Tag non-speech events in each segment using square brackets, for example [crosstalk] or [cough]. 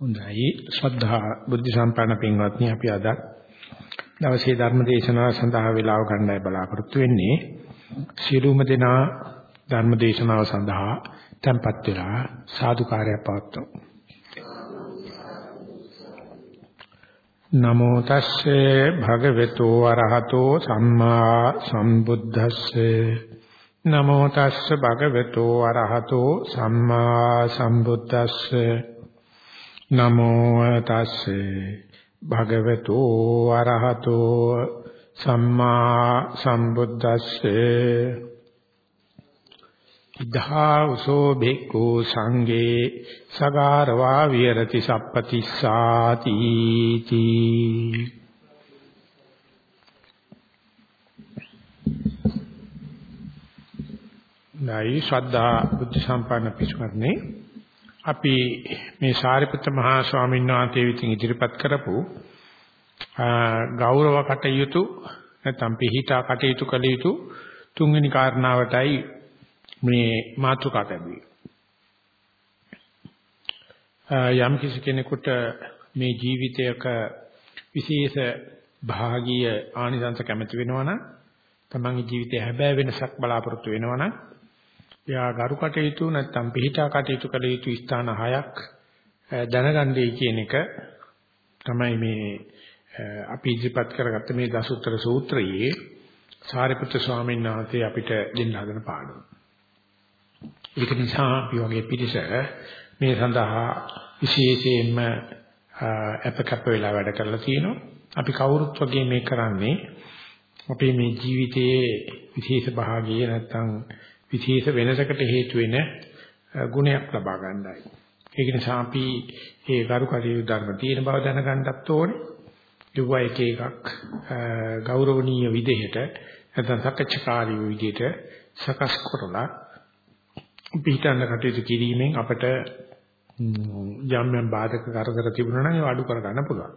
හොඳයි. ශ්‍රද්ධා බුද්ධ සම්පන්න පින්වත්නි අපි අද දවසේ ධර්ම දේශනාව සඳහා වේලාව ගන්නයි බලාපොරොත්තු වෙන්නේ. සියලුම දෙනා ධර්ම දේශනාව සඳහා tempත් වෙලා සාදුකාරය පවත්වමු. නමෝ තස්සේ භගවතු වරහතෝ සම්මා සම්බුද්දස්සේ. නමෝ තස්සේ භගවතු වරහතෝ සම්මා සම්බුද්දස්සේ. නමෝ තස්සේ භගවතු ආරහතෝ සම්මා සම්බුද්දස්සේ ඉද්ධාසෝ බික්ඛු සංඝේ සගාරවා විරති සප්පතිස්සාති තී. නයි ශ්‍රද්ධා බුද්ධ සම්පන්න පිටුමත්නේ අපි මේ සාරිපුත්‍ර මහා ස්වාමීන් වහන්සේ විසින් ඉදිරිපත් කරපු ගෞරව කටයුතු නැත්නම් පිහිටා කටයුතු කළ යුතු තුන්වෙනි කාරණාවටයි මේ මාතෘකා ලැබුවේ. යම් කිසි කෙනෙකුට මේ ජීවිතයක විශේෂ භාගීය ආනිසංස කැමති වෙනවනම් තමන්ගේ ජීවිතය හැබෑ වෙනසක් බලාපොරොත්තු වෙනවනම් එයා ගරු කටයුතු නැත්නම් පිළිටා කටයුතු කළ යුතු ස්ථාන හයක් දැනගන්නයි කියන එක තමයි මේ අපි ඉදිරිපත් කරගත්ත මේ දසුත්තර සූත්‍රයේ සාරිපුත්‍ර ස්වාමීන් වහන්සේ අපිට දෙන්න හදන පාඩම. ඒක නිසා අපි වගේ පිළිස මේ සඳහා විශේෂයෙන්ම අපකප්ප වෙලා වැඩ කරලා තියෙනවා. අපි කවුරුත් වගේ මේ කරන්නේ අපේ මේ ජීවිතයේ විශේෂ භාගිය නැත්නම් විශේෂ වෙනසකට හේතු වෙන ගුණයක් ලබා ගන්නයි. ඒක නිසා අපි ඒ ගරු කටයුතු ධර්ම තියෙන බව දැනගන්නත් ඕනේ. ඒවා එක එකක් ගෞරවනීය විදිහට නැත්නම් සකච්ඡාකාරී විදිහට සකස් කරලා පිටන්න කටයුතු කිරීමෙන් අපට යම් යම් බාධක කරදර තිබුණා නම් ඒව අඩු කර ගන්න පුළුවන්.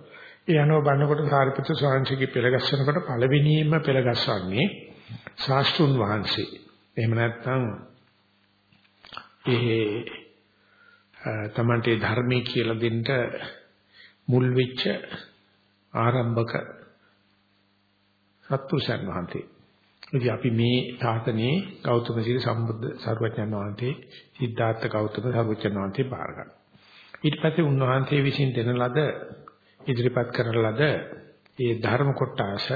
ඒ අනුව බලනකොට සාරිපුත්‍ර ස්වාමීන් වහන්සේගේ පෙළගස්සනකොට පළවෙනියෙන්ම පෙළගස්සන්නේ ශාස්ත්‍රුන් වහන්සේ. එහෙම නැත්නම් ඒ තමන්ට ධර්මයේ කියලා දෙන්න මුල් වෙච්ච ආරම්භක සත්පුරුෂයන් වහන්සේ. ඉතින් අපි මේ ශාසනයේ ගෞතම සීල සම්බුද්ධ සර්වඥාන් වහන්සේ සිද්ධාර්ථ ගෞතම සර්වඥාන් වහන්සේ බාර ගන්න. ඊට පස්සේ උන්වහන්සේ විසින් දෙන ලද ඉදිරිපත් කරන ලද ඒ ධර්ම කොටස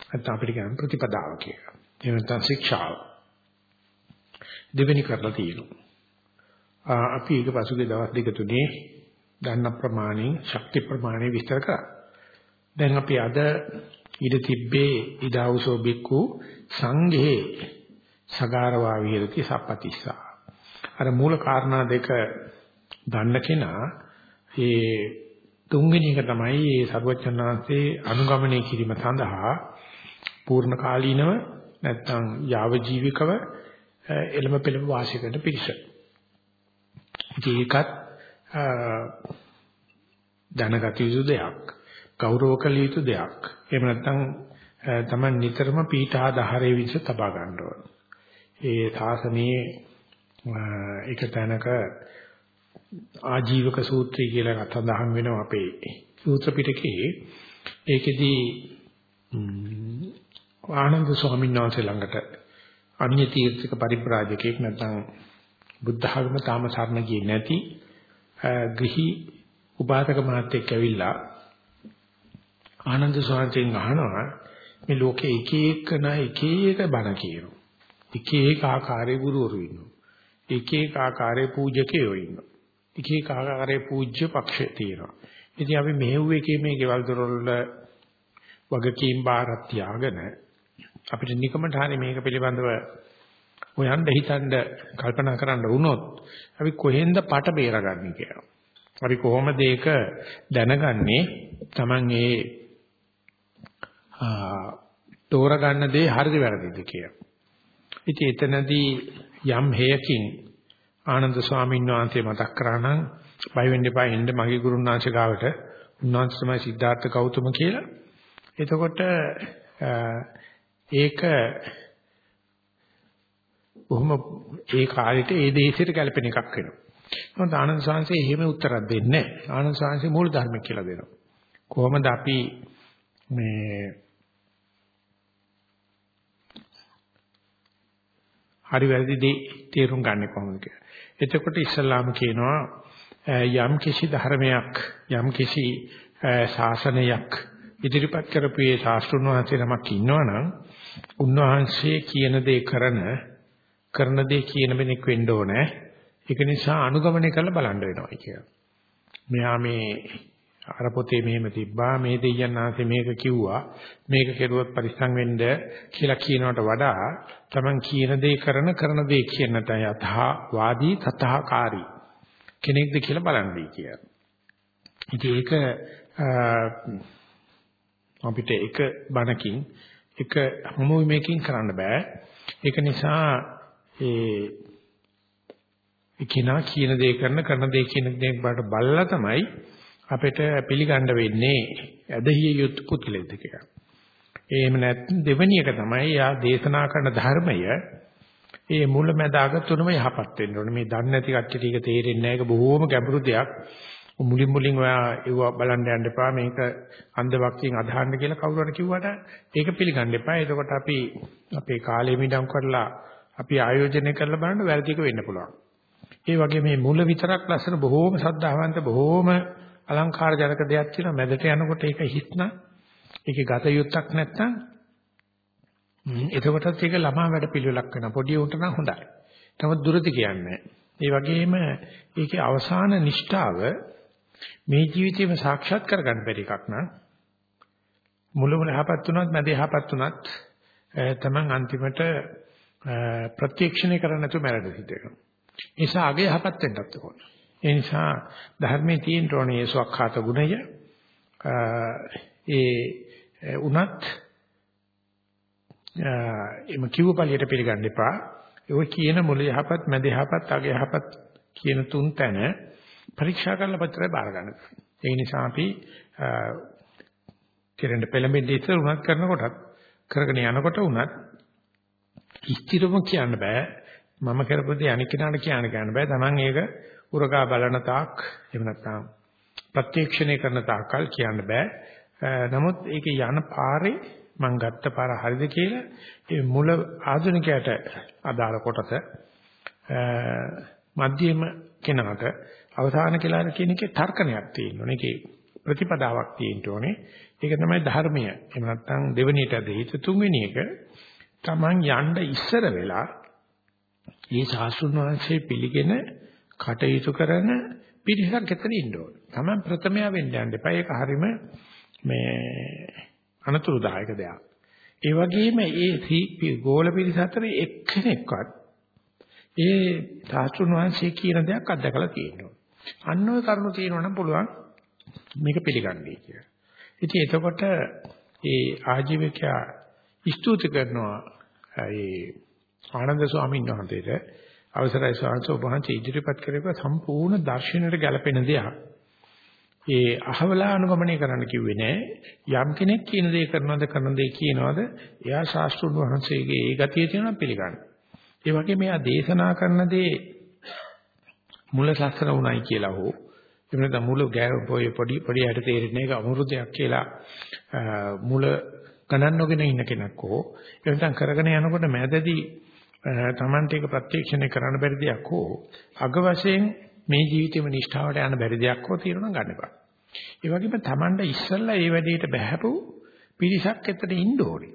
නැත්නම් අපිට කියන ප්‍රතිපදාව කියලා. එහෙම නැත්නම් ශික්ෂාව. දෙවෙනි කරලා තියෙනවා. අපි ඒක පසුගිය දවස් දෙක තුනේ දන්න ප්‍රමාණයෙන් ශක්ති ප්‍රමාණය විස්තර කරා. දැන් අපි අද ඊට තිබ්බේ ඉදාවුසෝ බික්කු සංඝේ සගාරවා විහෙරති සප්පතිස්සා. අර මූල කාරණා දෙක දන්න කෙනා ඒ තුන්වෙනි එක තමයි මේ සර්වචන්නාංශේ අනුගමනය කිරීම සඳහා පූර්ණ කාලීනව නැත්නම් යාව ජීවිකව එළම පෙළම වාසය කරන පිරිස. ඒකත් දැනගත යුතු දෙයක්. ගෞරව කළ යුතු දෙයක්. එහෙම නැත්නම් තමයි නිතරම පීඨා දහරේ විස තබා ගන්න ඕන. ඒ සාසනයේ එක තැනක ආජීවක සූත්‍රය කියලා සඳහන් වෙනවා අපේ සූත්‍ර පිටකේ. ඒකෙදී ආනන්ද ස්වාමීන් වහන්සේ ළඟට අන්‍ය තීර්ථක පරිබ්‍රාජකෙක් නැත්නම් බුද්ධ ධර්ම තාම සරණ ගියේ නැති ගෘහි උපාසක මහත්තයෙක් ඇවිල්ලා ආනන්ද ස්වාමීන් අහනවා මේ ලෝකේ එක එකන එක එක බණ කියනවා. එක එක ආකාරයේ ගුරුවරු ඉන්නවා. එක එක ආකාරයේ පූජකයෝ ඉන්නවා. එක එක ආකාරයේ පූජ්‍ය පක්ෂ තියෙනවා. ඉතින් අපි මෙහෙව් එකේ මේ ගෙවල් දොරවල වගකීම් බාරක් තියාගෙන අපිට නිකමට හරි මේක පිළිබඳව හොයන්න හිතන්න කල්පනා කරන්න වුණොත් අපි කොහෙන්ද පට බේරගන්නේ කියලා. අපි කොහොමද ඒක දැනගන්නේ? Taman ඒ තෝරගන්න දේ හරිද වැරදිද කියලා. ඉතින් එතනදී යම් හේයකින් ආනන්ද ස්වාමීන් වහන්සේ මතක් කරා නම් බය වෙන්න එපා එන්න මගේ ගුරුනාංශ ගාවට උන්වහන්සේ තමයි සිද්ධාර්ථ ගෞතම කියලා. එතකොට ඒක බොහොම ඒ කාලෙට ඒ දේශයට ගැලපෙන එකක් වෙනවා. මොකද ආනන්ද සාංශේ එහෙම උත්තරයක් දෙන්නේ නැහැ. ආනන්ද සාංශේ මූල ධර්ම කියලා දෙනවා. කොහොමද අපි මේ හරි වැරදි දේ තේරුම් ගන්න කොහොමද කියලා. එතකොට ඉස්ලාම කියනවා යම් කිසි ධර්මයක් යම් කිසි ශාසනයක් ඉදිරිපත් කරපු ඒ ශාස්ත්‍රුන් වහන්සේ නමක් ඉන්නවනම් උන්වහන්සේ කියන දේ කරන කරන දේ කියන කෙනෙක් වෙන්න ඕනේ. ඒක නිසා අනුගමනය කරලා බලන්න වෙනවා කියලා. මෙහා මේ අර පොතේ මෙහෙම තිබ්බා මේ දෙයයන් ආසේ මේක කිව්වා මේක කෙරුවොත් පරිස්සම් වෙන්න කියලා කියනවට වඩා Taman කියන දේ කරන කරන දේ කියන තය යථා වාදී තථාකාරී කෙනෙක්ද කියලා බලන්නයි කියලා. ඉතින් ඒක අපිට එක බණකින් එක හමුවීමකින් කරන්න බෑ. ඒක නිසා ඒ එකිනා කියන දේ කරන කරන දේ කියන දේ බාට බලලා තමයි අපිට පිළිගන්න වෙන්නේ ඇදහිය යුතු පුත්ලෙද්ද කියලා. එහෙම නැත්නම් දෙවෙනි එක තමයි යා දේශනා කරන ධර්මය ඒ මුල මැද අග තුනම යහපත් වෙන්න ඕනේ. මේ දන්නේ නැති කච්ච ටික තේරෙන්නේ නැහැ. ඒක බොහොම ගැඹුරු දෙයක්. මුලින් මුලින් ඔයා ඒව බලන්න යන්න එපා. මේක අන්ධ අදහන්න කියලා කවුරු හරි කිව්වට ඒක පිළිගන්න එපා. එතකොට අපි අපේ කාලය මිඩම් කරලා අපි ආයෝජනය කරලා බලන්න වැරදික වෙන්න පුළුවන්. ඒ වගේ මේ මුල විතරක් ලස්සන බොහෝම සද්ධාවන්ත බොහෝම අලංකාර ජනක දෙයක් තියෙනවා මැදට යනකොට ඒක හිටන ඒකේ ගත යුත්තක් නැත්නම් එතකොටත් ඒක ළමා වැඩ පිළිවෙලක් වෙනවා පොඩි උන්ට නම් හොඳයි. නමුත් දුරදි කියන්නේ. ඒ වගේම ඒකේ අවසාන නිෂ්ඨාව මේ ජීවිතේම සාක්ෂාත් කරගන්න බැරි එකක් නම් මුල මුල යහපත් වුණත් මැද යහපත් වුණත් තමන් අන්තිමට ප්‍රත්‍යක්ෂණය කරන්න නැතුව මැරෙන්න සිද්ධ වෙනවා. ඒ නිසා අගේ යහපත් වෙන්නත් ඕන. ඒ නිසා ධර්මයේ තියෙන ඕනේ සුවක්ඛාත ගුණය ඒ උනත් එම කිව්ව පළියට පිළිගන්න එපා. ඒ කියන මුල යහපත් මැද යහපත් අග යහපත් කියන තුන් තැන පරීක්ෂා කරලා පතරේ බාර ගන්න. ඒ නිසා අපි කෙරෙන්න පෙළඹෙන්නේ ඉස්සර උනත් කරනකොටත් කරගෙන යනකොට උනත් ස්ථිරව කියන්න බෑ. මම කරපොදී අනික් කෙනාට කියන්න ගන්න බෑ. Taman ඒක උරගා බලන තාක් එහෙම නැත්නම් ප්‍රත්‍යක්ෂණය කරන තාක්කල් කියන්න බෑ. නමුත් ඒකේ යන පාරේ මං ගත්ත පාර හරිද කියලා ඒ මුල ආධුනිකයට අදාළ කොටස මධ්‍යම කෙනාට අවසාන කියලා කියන එකේ තර්කණයක් තියෙනවා. ඒකේ ප්‍රතිපදාවක් තියෙන්න ඕනේ. ඒක තමයි ධර්මය. එහෙම නැත්නම් දෙවෙනියට දෙහිත තුන්වෙනි එක Taman යන්න ඉස්සර වෙලා මේ ශාස්ත්‍රුන් වහන්සේ පිළිගෙන කටයුතු කරන පිරිසක් එතන ඉන්න ඕන. Taman ප්‍රථමයා වෙන්න යන්න එපා. ඒක හරීම මේ අනතුරුදායක දෙයක්. ඒ වගේම ඒ ගෝල පිරිස අතර එක්කෙනෙක්වත් ඒ ශාස්ත්‍රුන් වහන්සේ කියන දෙයක් අත්දකලා තියෙනවා. අන්න ඔය කරුණු තියෙනවා නම් පුළුවන් මේක පිළිගන්නේ කියලා. ඉතින් එතකොට ඒ ආජීවකයා ස්තුති කරනවා ඒ ආනන්ද ස්වාමීන් වහන්සේට අවසරයි ස්වාමීන් ඔබ වහන්සේ ඉදිරිපත් කරපු සම්පූර්ණ දර්ශනයට ගැලපෙන දෙයක්. ඒ අහවලා අනුගමනය කරන්න කිව්වේ නෑ. යම් කෙනෙක් කියන දේ කරනවද කරන දේ කියනවද එයා ශාස්ත්‍රුන් වහන්සේගේ ඒ ගතිය තියෙනවා පිළිගන්න. ඒ වගේ මෙයා දේශනා කරන දේ මුල සැසර උණයි කියලා හෝ එහෙම නැත්නම් මුල පොඩි පොඩි හැට තේරෙන්නේ ඒක අමුරුදයක් කියලා මුල ගණන් නොගෙන ඉන්න කෙනෙක් හෝ එහෙනම් කරගෙන යනකොට මැදදී Tamante එක ප්‍රත්‍යක්ෂණය කරන්න බැරි දෙයක් හෝ අග වශයෙන් මේ ජීවිතේම නිෂ්ඨාවට යන බැරි දෙයක් හෝ තියෙනවා ගන්න එපා. ඒ වගේම Tamanda ඉස්සල්ලා ඒ වැඩේට බහැපු පිරිසක් එතන ඉන්න ඕනේ.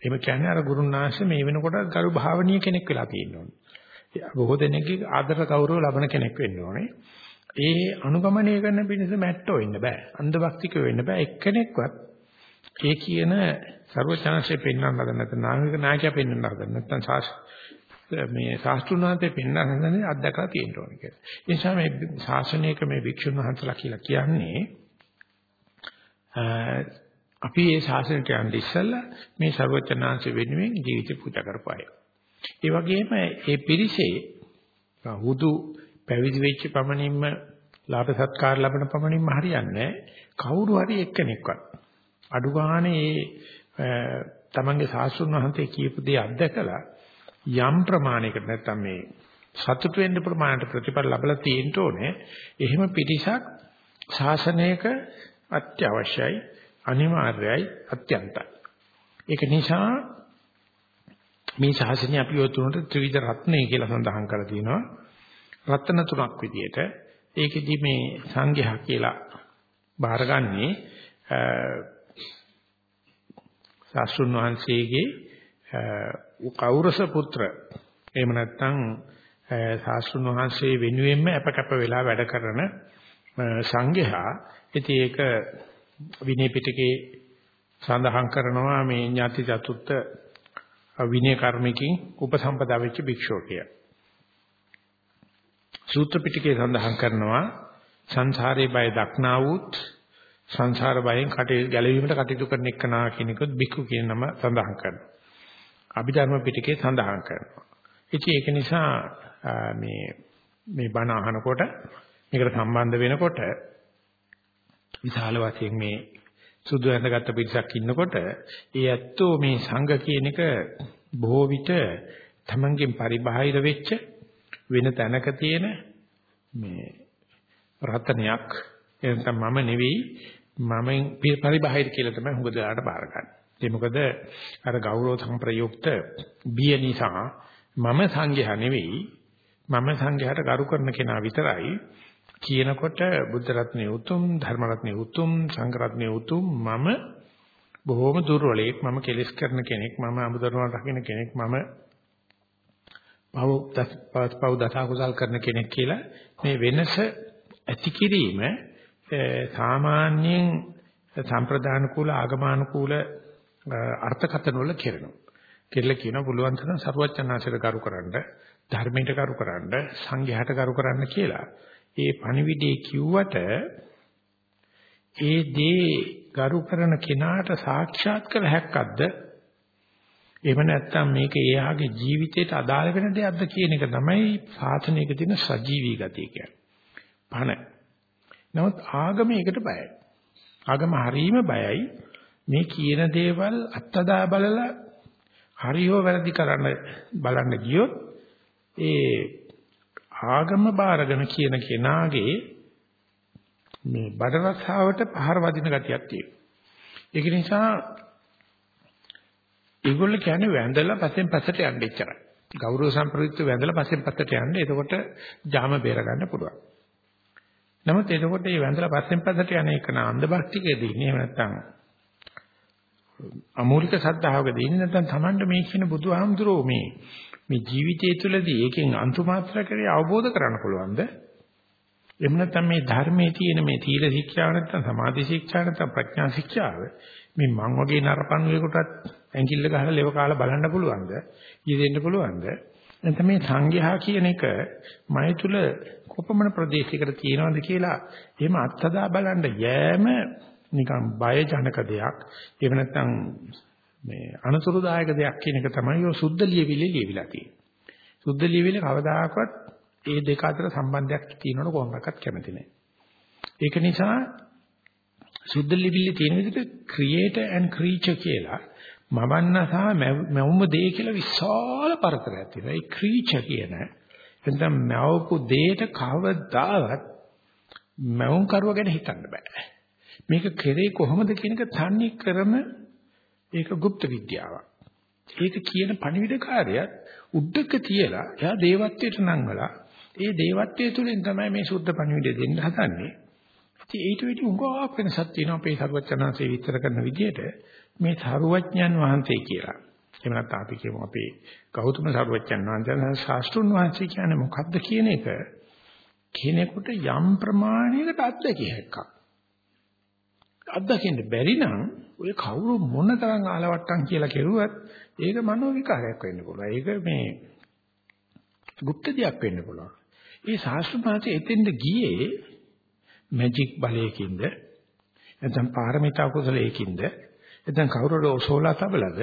එහෙම කියන්නේ අර ගුරුනාංශ මේ වෙනකොට ගරු භාවනීය කෙනෙක් වෙලා තියෙනවා. බොහෝ දෙනෙක්ගේ ආදර ගෞරව ලබන කෙනෙක් වෙන්න ඕනේ. ඒ අනුගමනය කරන පිණිස මැට්ටෝ වෙන්න බෑ. අන්ධභක්තිකයෝ වෙන්න බෑ. එක්කෙනෙක්වත් ඒ කියන ਸਰවඥාංශයේ පෙන්වන්න හදන නැත්නම් නායක නායකයා පෙන්වන්න හදන නැත්නම් මේ ශාස්ත්‍රුණාන්තේ පෙන්වන්න හදන අත්දකලා තියෙන්න ඕනේ කියලා. ඒ නිසා මේ ශාසනයක මේ වික්ෂුන් වහන්සලා කියලා කියන්නේ අපි මේ ශාසනයට යන්න ඉස්සෙල්ලා මේ ਸਰවඥාංශ වෙනුවෙන් ජීවිතේ පූජා කරපුවායි. ඒ වගේම මේ පිරිසේ හුදු පැවිදි වෙච්ච පමණින්ම ලාභ සත්කාර ලැබෙන පමණින්ම හරියන්නේ කවුරු හරි එක්කෙනෙක්වත් අඩු ගානේ තමන්ගේ සාස්ෘණ වහන්සේ කියපු දේ අත්දකලා යම් ප්‍රමාණයකට නැත්තම් මේ සතුට වෙන්න ප්‍රමාණයට ප්‍රතිඵල ලැබලා තියෙන්න ඕනේ. එහෙම පිටිසක් ශාසනයක අත්‍යවශ්‍යයි, අනිවාර්යයි, අත්‍යන්තයි. ඒක නිසා මේ ශාසනය අපි ඔය තුනට ත්‍රිවිධ රත්නය කියලා සඳහන් කරලා තියෙනවා. රත්න තුනක් විදියට. ඒකෙදි මේ සංඝයා කියලා බාරගන්නේ සාස්ෘණ වහන්සේගේ කෞරස පුත්‍ර එහෙම නැත්නම් සාස්ෘණ වහන්සේ වෙනුවෙන්ම අපකප වෙලා වැඩ කරන සංඝයා ඉතින් ඒක විනය පිටකේ සඳහන් කරනවා මේ ඥාති චතුත්ථ විනය කර්මකින් උපසම්පදා වෙච්ච භික්ෂුව කියලා. සූත්‍ර පිටකේ සඳහන් කරනවා සංසාරේ බය දක්නා වූත් සංසාර බයෙන් කටයුතු ගැලවීමට කටයුතු කරන එක්කනා කෙනෙකුත් බික්කු කියන නම සඳහන් කරනවා. අභිධර්ම පිටකේ සඳහන් කරනවා. ඉතින් ඒක නිසා මේ මේ බණ අහනකොට මේකට සම්බන්ධ වෙනකොට විශාල වශයෙන් මේ සුදු ඇඳගත්ත පිරිසක් ඉන්නකොට ඒ ඇත්තෝ මේ සංඝ කියන එක බොහෝ විට තමන්ගෙන් පරිබාහිර වෙච්ච වෙන තැනක තියෙන මේ රතනයක් එතන මම නෙවෙයි මම පරිබාහිර කියලා තමයි හුඟ දෙනාට බාරගන්නේ. ඒ මොකද අර ගෞරව සංප්‍රයුක්ත බිය නිසා මම සංඝයා නෙවෙයි මම සංඝයාට කරු කරන කෙනා විතරයි කියනකොට බුද්ධ රත්නයේ උතුම් ධර්ම රත්නයේ උතුම් සංඝ රත්නයේ උතුම් මම බොහොම දුර්වලෙක් මම කෙලස් කරන කෙනෙක් මම අමුදරුවන් රකින්න කෙනෙක් මම පව පව දසා කුසල් කරන කෙනෙක් කියලා මේ වෙනස ඇති කිරීම සාමාන්‍යයෙන් සම්ප්‍රදාන කුල ආගමානුකූල අර්ථකථන වල කෙරෙනවා. කෙල්ල කියන පුළුවන් තරම් සරුවචනාංශයට කරු කරන්න, ධර්මයට කරු කරන්න, සංඝයාට කරු කරන්න කියලා. ඒ පණිවිඩේ කිව්වට ඒ දේ කරු කරන කෙනාට සාක්ෂාත් කළ හැක්කක්ද? එහෙම නැත්නම් මේක එයාගේ ජීවිතයට අදාළ වෙන දෙයක්ද කියන එක තමයි සාසනයක තියෙන සජීවී ගතිය කියන්නේ. පණ නමුත් ආගම ඒකට බයයි. ආගම හරීම බයයි. මේ කියන දේවල් අත්දා බලලා හරියෝ වැරදි කරන්න බලන්න ගියොත් ඒ ආගම බාරගෙන කියන කෙනාගේ මේ බඩරස්සාවට පහර වදින ගතියක් තියෙනවා. ඒක නිසා ඒගොල්ලෝ කියන්නේ වැඳලා පස්සෙන් පස්සට යන්න ඉච්චරයි. ගෞරව සම්ප්‍රයුක්ත වැඳලා පස්සෙන් පස්සට යන්න. එතකොට ජාම බේර ගන්න පුළුවන්. නමුත් එතකොට මේ වැඳලා පස්සෙන් පස්සට යන එක නාන්ද භක්තිකේදී එහෙම නැත්නම් අමූලික සද්ධාවකදී ඉන්නේ නැත්නම් Tamanda මේ කියන බුදුහාමුදුරෝ මේ මේ ජීවිතය තුළදී ඒකෙන් අන්තුමාත්‍රකේ අවබෝධ කරගන්න පුළුවන්ද? එහෙම නැත්නම් මේ ධර්මයේ තියෙන මේ තීල ශික්ෂාව නැත්නම් සමාධි ශික්ෂාව නැත්නම් ප්‍රඥා ශික්ෂාව මේ මං වගේ නරපණුවෙකුටත් ඇඟිල්ල ගහලා ලෙව කාලා බලන්න පුළුවන්ද? ඊදෙන්න පුළුවන්ද? නැත්නම් මේ සංඝයා කියන එක මය තුල කොපමණ ප්‍රදේශයකට තියෙනවද කියලා එහෙම අත්හදා බලන්න යෑම නිකන් බය ජනක දෙයක්. එහෙම නැත්නම් මේ අනතුරුදායක දෙයක් කියන එක තමයි ඔය සුද්ධ ලියවිලි ලියවිලා තියෙන්නේ. සුද්ධ ලියවිලි කවදාකවත් ඒ දෙක අතර සම්බන්ධයක් තියෙනවද කොහොමදක්වත් කැමති නැහැ. ඒක නිසා සුද්ධ ලියවිලි තියෙන විදිහට creator and creature කියලා මවන්න සහ මවුම දේ කියලා විශාල පරතරයක් තියෙනවා. ඒ creature කියන එතන මවපු දෙයට කවදාවත් මවුන් කරුව ගැන හිතන්න බෑ. මේක කෙරේ කොහොමද කියන එක තන්නේ ක්‍රම ඒක গুপ্ত විද්‍යාවක්. ඒක කියන පණිවිඩකාරයත් උද්දක තියලා එයා දේවත්වයට නංගලා ඒ දේවත්වයේ තුලින් තමයි මේ සුද්ධ පණිවිඩය දෙන්න හදන්නේ. ඉතින් ඊට වෙඩි උගාවක් වෙනසක් තියෙනවා අපේ සර්වචනanse විස්තර කරන විදිහට මේ සරුවඥන් වහන්සේ කියලා. එහෙම නැත්නම් අපි කියමු අපේ ගෞතම සරුවච්චන් වහන්සේ ශාස්ත්‍රුන් වහන්සේ කියන්නේ මොකද්ද කියන එක කෙනෙකුට යම් ප්‍රමාණයකට අත්දැකිය හැක්කක්. අත්දකින්න බැරි නම් ඔය කවුරු මොන තරම් ආලවට්ටම් කියලා කෙරුවත් ඒක මනෝ විකාරයක් වෙන්න පුළුවන්. ඒක මේ গুপ্ত දෙයක් වෙන්න පුළුවන්. ඒ ශාස්ත්‍රඥාතේ එතෙන්ද ගියේ මැජික් බලයකින්ද නැත්නම් පාරමිතා කුසලයකින්ද නැත්නම් කවුරුද ඔසෝලා තබලද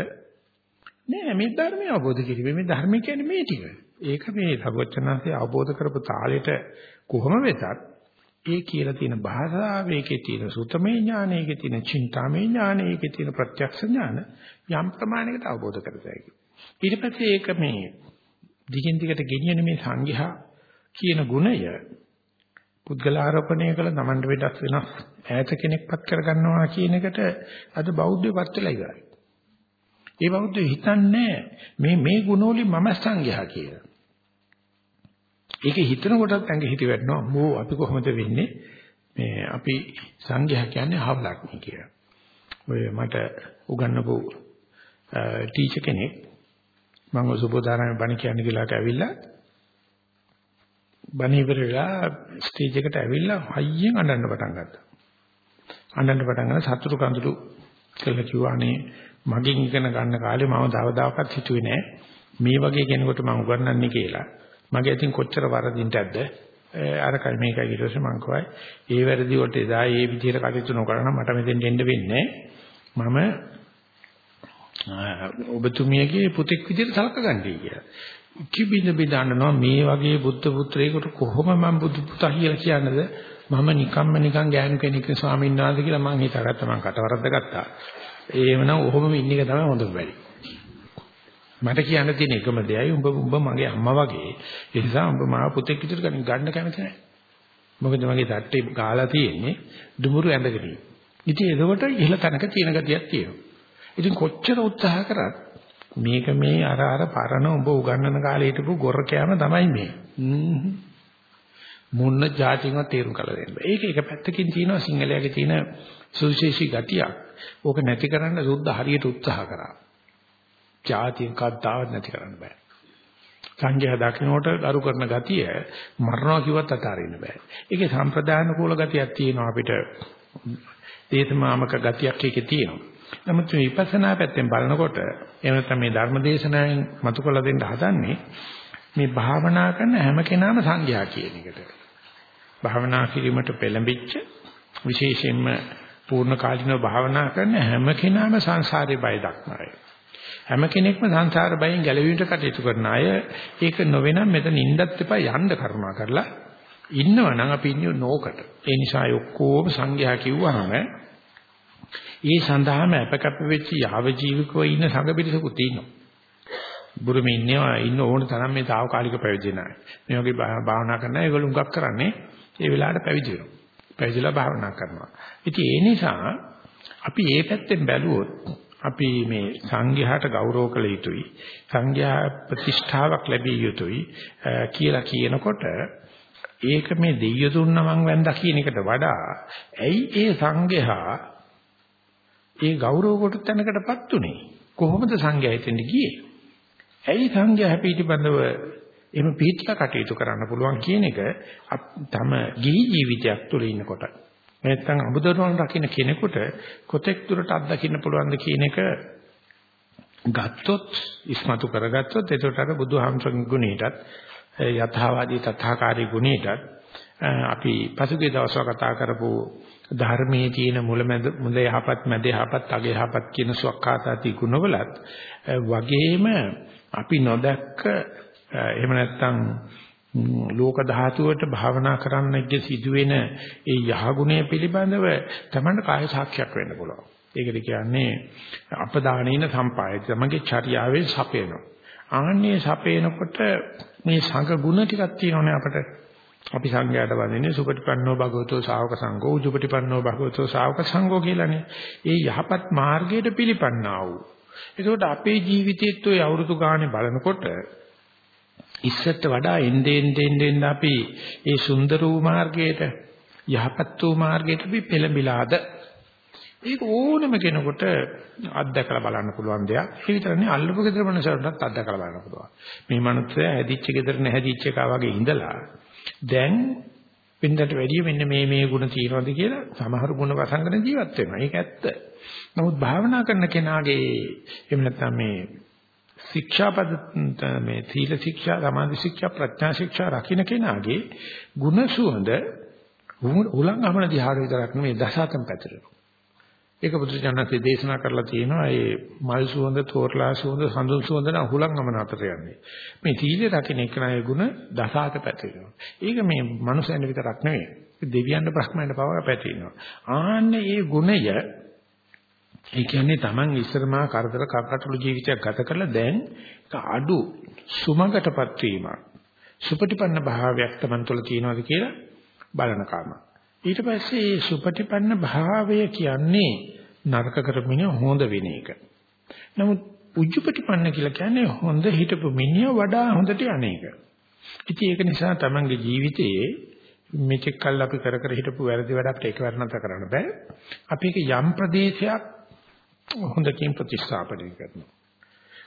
නෑ මේ ධර්මය අවබෝධ කිරීම මේ ධර්මය කියන්නේ මේ ටික. ඒක මේ සර්වචනාංශය අවබෝධ කරපු තාලෙට කොහොම වෙතත් ඒ කියලා තියෙන භාෂාව, ඒකේ තියෙන සුතමේ ඥාන, ඒකේ තියෙන චින්තාමේ ඥාන, ඒකේ තියෙන ප්‍රත්‍යක්ෂ ඥාන යම් ප්‍රමාණයකට අවබෝධ කරගන්න. ඊට පස්සේ ඒක මේ දිගින් දිගට ගෙනියන මේ සංඝයා කියන ගුණය පුද්ගලාරෝපණය කළ තමන්ට වෙනස් වෙනස් ඈත කෙනෙක්පත් කරගන්නවා කියන එකට අද බෞද්ධයපත් වෙලා ඉවරයි. ඒ බෞද්ධය හිතන්නේ මේ මේ ගුණවලින් මම සංඝයා කියලා. ඒක හිතන කොටත් ඇඟ හිත වැටෙනවා. මෝ අපි කොහොමද වෙන්නේ? මේ අපි සංඝයා කියන්නේ හවලක් නේ කියලා. ඔය මට උගන්වපු ටීචර් කෙනෙක් මම සුබෝධාරාමේ බණ කියන්න ගිලාට ඇවිල්ලා බණ ඉවර වෙලා ස්ටේජ් එකට ඇවිල්ලා හයියෙන් අඬන්න පටන් ගත්තා. අඬන්න පටන් ගන්න සතුටු කඳුළු කියලා කිව්වානේ මගෙන් ඉගෙන ගන්න කාලේ මම දවදාකත් හිතුවේ නෑ මේ වගේ කෙනෙකුට මම උගන්වන්නේ කියලා. මගේ අතින් කොච්චර වරදින්ටද අරකයි මේකයි ඊට පස්සේ මං කවයි ඒ වැරදි වලට එදා ඒ විදිහට කටයුතු නොකරන මට මෙතෙන් දෙන්න වෙන්නේ මම ඔබතුමියගේ පුතෙක් විදිහට සලකගන්නයි කියලා. කිබින බෙදන්නනවා මේ වගේ බුද්ධ පුත්‍රයෙකුට කොහොම මම බුදු පුතා කියලා කියන්නද මම නිකම්ම නිකන් ගෑනු කෙනෙක් ස්වාමීන් වහන්සේ කියලා මං හිතාගත්තා මං කටවරද්ද ගත්තා. ඒවනම් ඔහොම ඉන්න එක තමයි හොඳම වැඩි. මට කියන්න තියෙන එකම දෙයයි උඹ උඹ මගේ අම්මා වගේ. ඒ නිසා උඹ මාව පුතෙක් විදිහට ගන්න ගන්න කැමති නැහැ. මොකද මගේ තට්ටේ ගාලා තියෙන්නේ දුමුරු ඇඳගෙන. ඉතින් එතකොට ඉහළ තැනක තියෙන ගතියක් තියෙනවා. ඉතින් කොච්චර උත්සාහ කරත් මේක මේ අර අර පරණ උඹ උගන්නන කාලේ හිටපු ගොර කෑම තමයි මේ. මොන්න જાතින්වත් තේරුම් කළ දෙන්න. ඒක එක පැත්තකින් තියෙනවා සිංහලයේ තියෙන සුවිශේෂී ගතියක්. ඕක නැති කරන්න සුද්ධ හරියට උත්සාහ කරා. જાතින් කද්දාවත් නැති කරන්න බෑ. සංඝයා දකින්නට ගරු කරන ගතිය මරණවා කිව්වත් අතාරින්න බෑ. ඒකේ සම්ප්‍රදාන කූල ගතියක් තියෙනවා අපිට. දේශමාමක ගතියක් ඒකේ තියෙනවා. නමුත් මේ විපස්සනා පැත්තෙන් බලනකොට එහෙම නැත්නම් මේ ධර්ම දේශනාවෙන් මතු කළ දෙන්න හදන්නේ මේ භාවනා කරන හැම කෙනාම සංඝයා කියන එකට. භාවනා කිරීමට පෙළඹිච්ච විශේෂයෙන්ම පූර්ණ කාලිනව භාවනා කරන හැම කෙනාම සංසාරේ බය දක්නයි. හැම කෙනෙක්ම සංසාර බයෙන් ගැලවීමට කටයුතු කරන අය ඒක නොවෙනම් මෙතන ඉන්නත් එපා යන්න කරුණා කරලා ඉන්නවනම් අපි ඉන්නේ නෝකට. ඒ නිසා ඔක්කොම සංඝයා කිව්වහම ඒ සඳහාම අපකප්ප වෙච්ච යාව ජීවිකව ඉන්න සංඝ පිරිසකුත් ඉන්නවා. බුරුමේ ඉන්නවා ඉන්න ඕන තරම් මේ తాවකාලික පැවිදි නැහැ. මේ වගේ භාවනා කරන ඒගොල්ලෝ උඟක් කරන්නේ ඒ වෙලාවට පැවිදි වෙනවා. පැවිදිලා භාවනා කරනවා. ඉතින් ඒ නිසා අපි මේ පැත්තෙන් බැලුවොත් අපි මේ සංඝයාට ගෞරව කළ යුතුයි. සංඝයා ප්‍රතිෂ්ඨාවක් ලැබිය යුතුයි කියලා කියනකොට ඒක මේ දෙයිය දුන්න මං වැන්දා කියන එකට වඩා ඇයි ඒ සංඝයා ඒ ගෞරව කොට තැනකටපත් උනේ කොහොමද සංඝයා හිතෙන්ද ගියේ ඇයි සංඝයා පිටිබඳව එහෙම පිටිලා කටයුතු කරන්න පුළුවන් කියන එක තම ගිහි ජීවිතයක් තුළ ඉන්නකොට නැත්නම් අමුදරුවන් රකින්න කෙනෙකුට කොතෙක් දුරට අත්දකින්න පුළුවන්ද කියන එක ගත්තොත් ඉස්මතු කරගත්තොත් එතකොට අර බුදුහාමසගේ ගුණයටත් යථාවාදී තථාකාරී ගුණයටත් අපි පසුගිය දවස්වල කතා කරපු ධර්මයේ තියෙන මුලමැද මුල යහපත් මැද යහපත් අග යහපත් කියන සුවක්කාතාති ගුණවලත් වගේම අපි නොදැක්ක එහෙම නැත්නම් ලෝක ධාතුවට භාවනා කරන්නගේ සිදුවෙන ඒ යහගුණය පිළිබඳව තමයි කාය සාක්ෂියක් වෙන්න පුළුවන්. ඒකට කියන්නේ අපදානේන සම්පායත. තමගේ චර්යාවෙන් සපේනවා. ආන්නේ සපේනකොට මේ සංඝ ගුණ ටිකක් තියෙනවනේ අපිට. අපි සංඝයාට වඳින්නේ සුපටිපන්නෝ භගවතෝ ශාවක සංඝෝ උජුපටිපන්නෝ භගවතෝ ශාවක සංඝෝ කියලානේ. ඒ යහපත් මාර්ගයට පිළිපන්නා වූ. ඒකෝට අපේ ජීවිතේත් ඔය අවුරුදු ගානේ බලනකොට ඉස්සට වඩා එnde ende ende අපි ඒ සුන්දර වූ මාර්ගයට යහපත් වූ මාර්ගයට අපි පෙළඹිලාද ඒක ඕනම කෙනෙකුට අත්දැකලා බලන්න පුළුවන් දෙයක්. ඒ විතරනේ අල්ලපු ගෙදර මනසටත් අත්දැකලා බලන්න පුළුවන්. මේ මනුස්සයා හැදිච්ච ගෙදර නැහැදිච්ච එකා වගේ ඉඳලා දැන් වෙනදට වැඩිය මෙන්න මේ මේ ಗುಣ තියෙනවද කියලා සමහර ಗುಣ වසංගන ජීවත් වෙනවා. ඒක ඇත්ත. නමුත් භාවනා කරන කෙනාගේ එහෙම නැත්නම් මේ ශික්ෂාපද මේ සීල ශික්ෂා, සමාධි ශික්ෂා, ප්‍රඥා ශික්ෂා රකින්න කෙනාගේ ගුණ සුවඳ උලංගමන දිහාට විතරක් නෙමෙයි දසාතම් පැතිරෙනවා. ඒක බුදුචානන්සේ දේශනා කරලා තියෙනවා ඒ මල් සුවඳ, තෝරලා සුවඳ, සඳුන් සුවඳ නම් හුලංගමන අතර යන්නේ. මේ සීල රකින්න කෙනාගේ ගුණ දසාත පැතිරෙනවා. ඒක මේ මනුස්සයන් විතරක් නෙමෙයි. දෙවියන් බ්‍රහ්මයන් පව පැතිරෙනවා. ආන්නේ මේ ගුණය ඒ කියන්නේ Taman ඉස්සරමා කරදර කකටළු ජීවිතයක් ගත කරලා දැන් අඩු සුමගටපත් වීමක් සුපටිපන්න භාවයක් Taman තුළ තියෙනවද කියලා බලන කම. ඊට පස්සේ මේ සුපටිපන්න භාවය කියන්නේ නරක කරමින හොඳ වෙන එක. නමුත් උජ්ජපටිපන්න කියලා කියන්නේ හොඳ හිටපු මිනිහ වඩා හොඳට යන්නේක. ඉතින් ඒක නිසා Tamanගේ ජීවිතයේ මෙතෙක් කල් අපි කර කර හිටපු වැරදි වැඩ අපිට එකවර නැතර කරන්න බෑ. අපි ඒක යම් ප්‍රදේශයක් හොඳකින් ප්‍රතිස්ථාපනය කරනවා.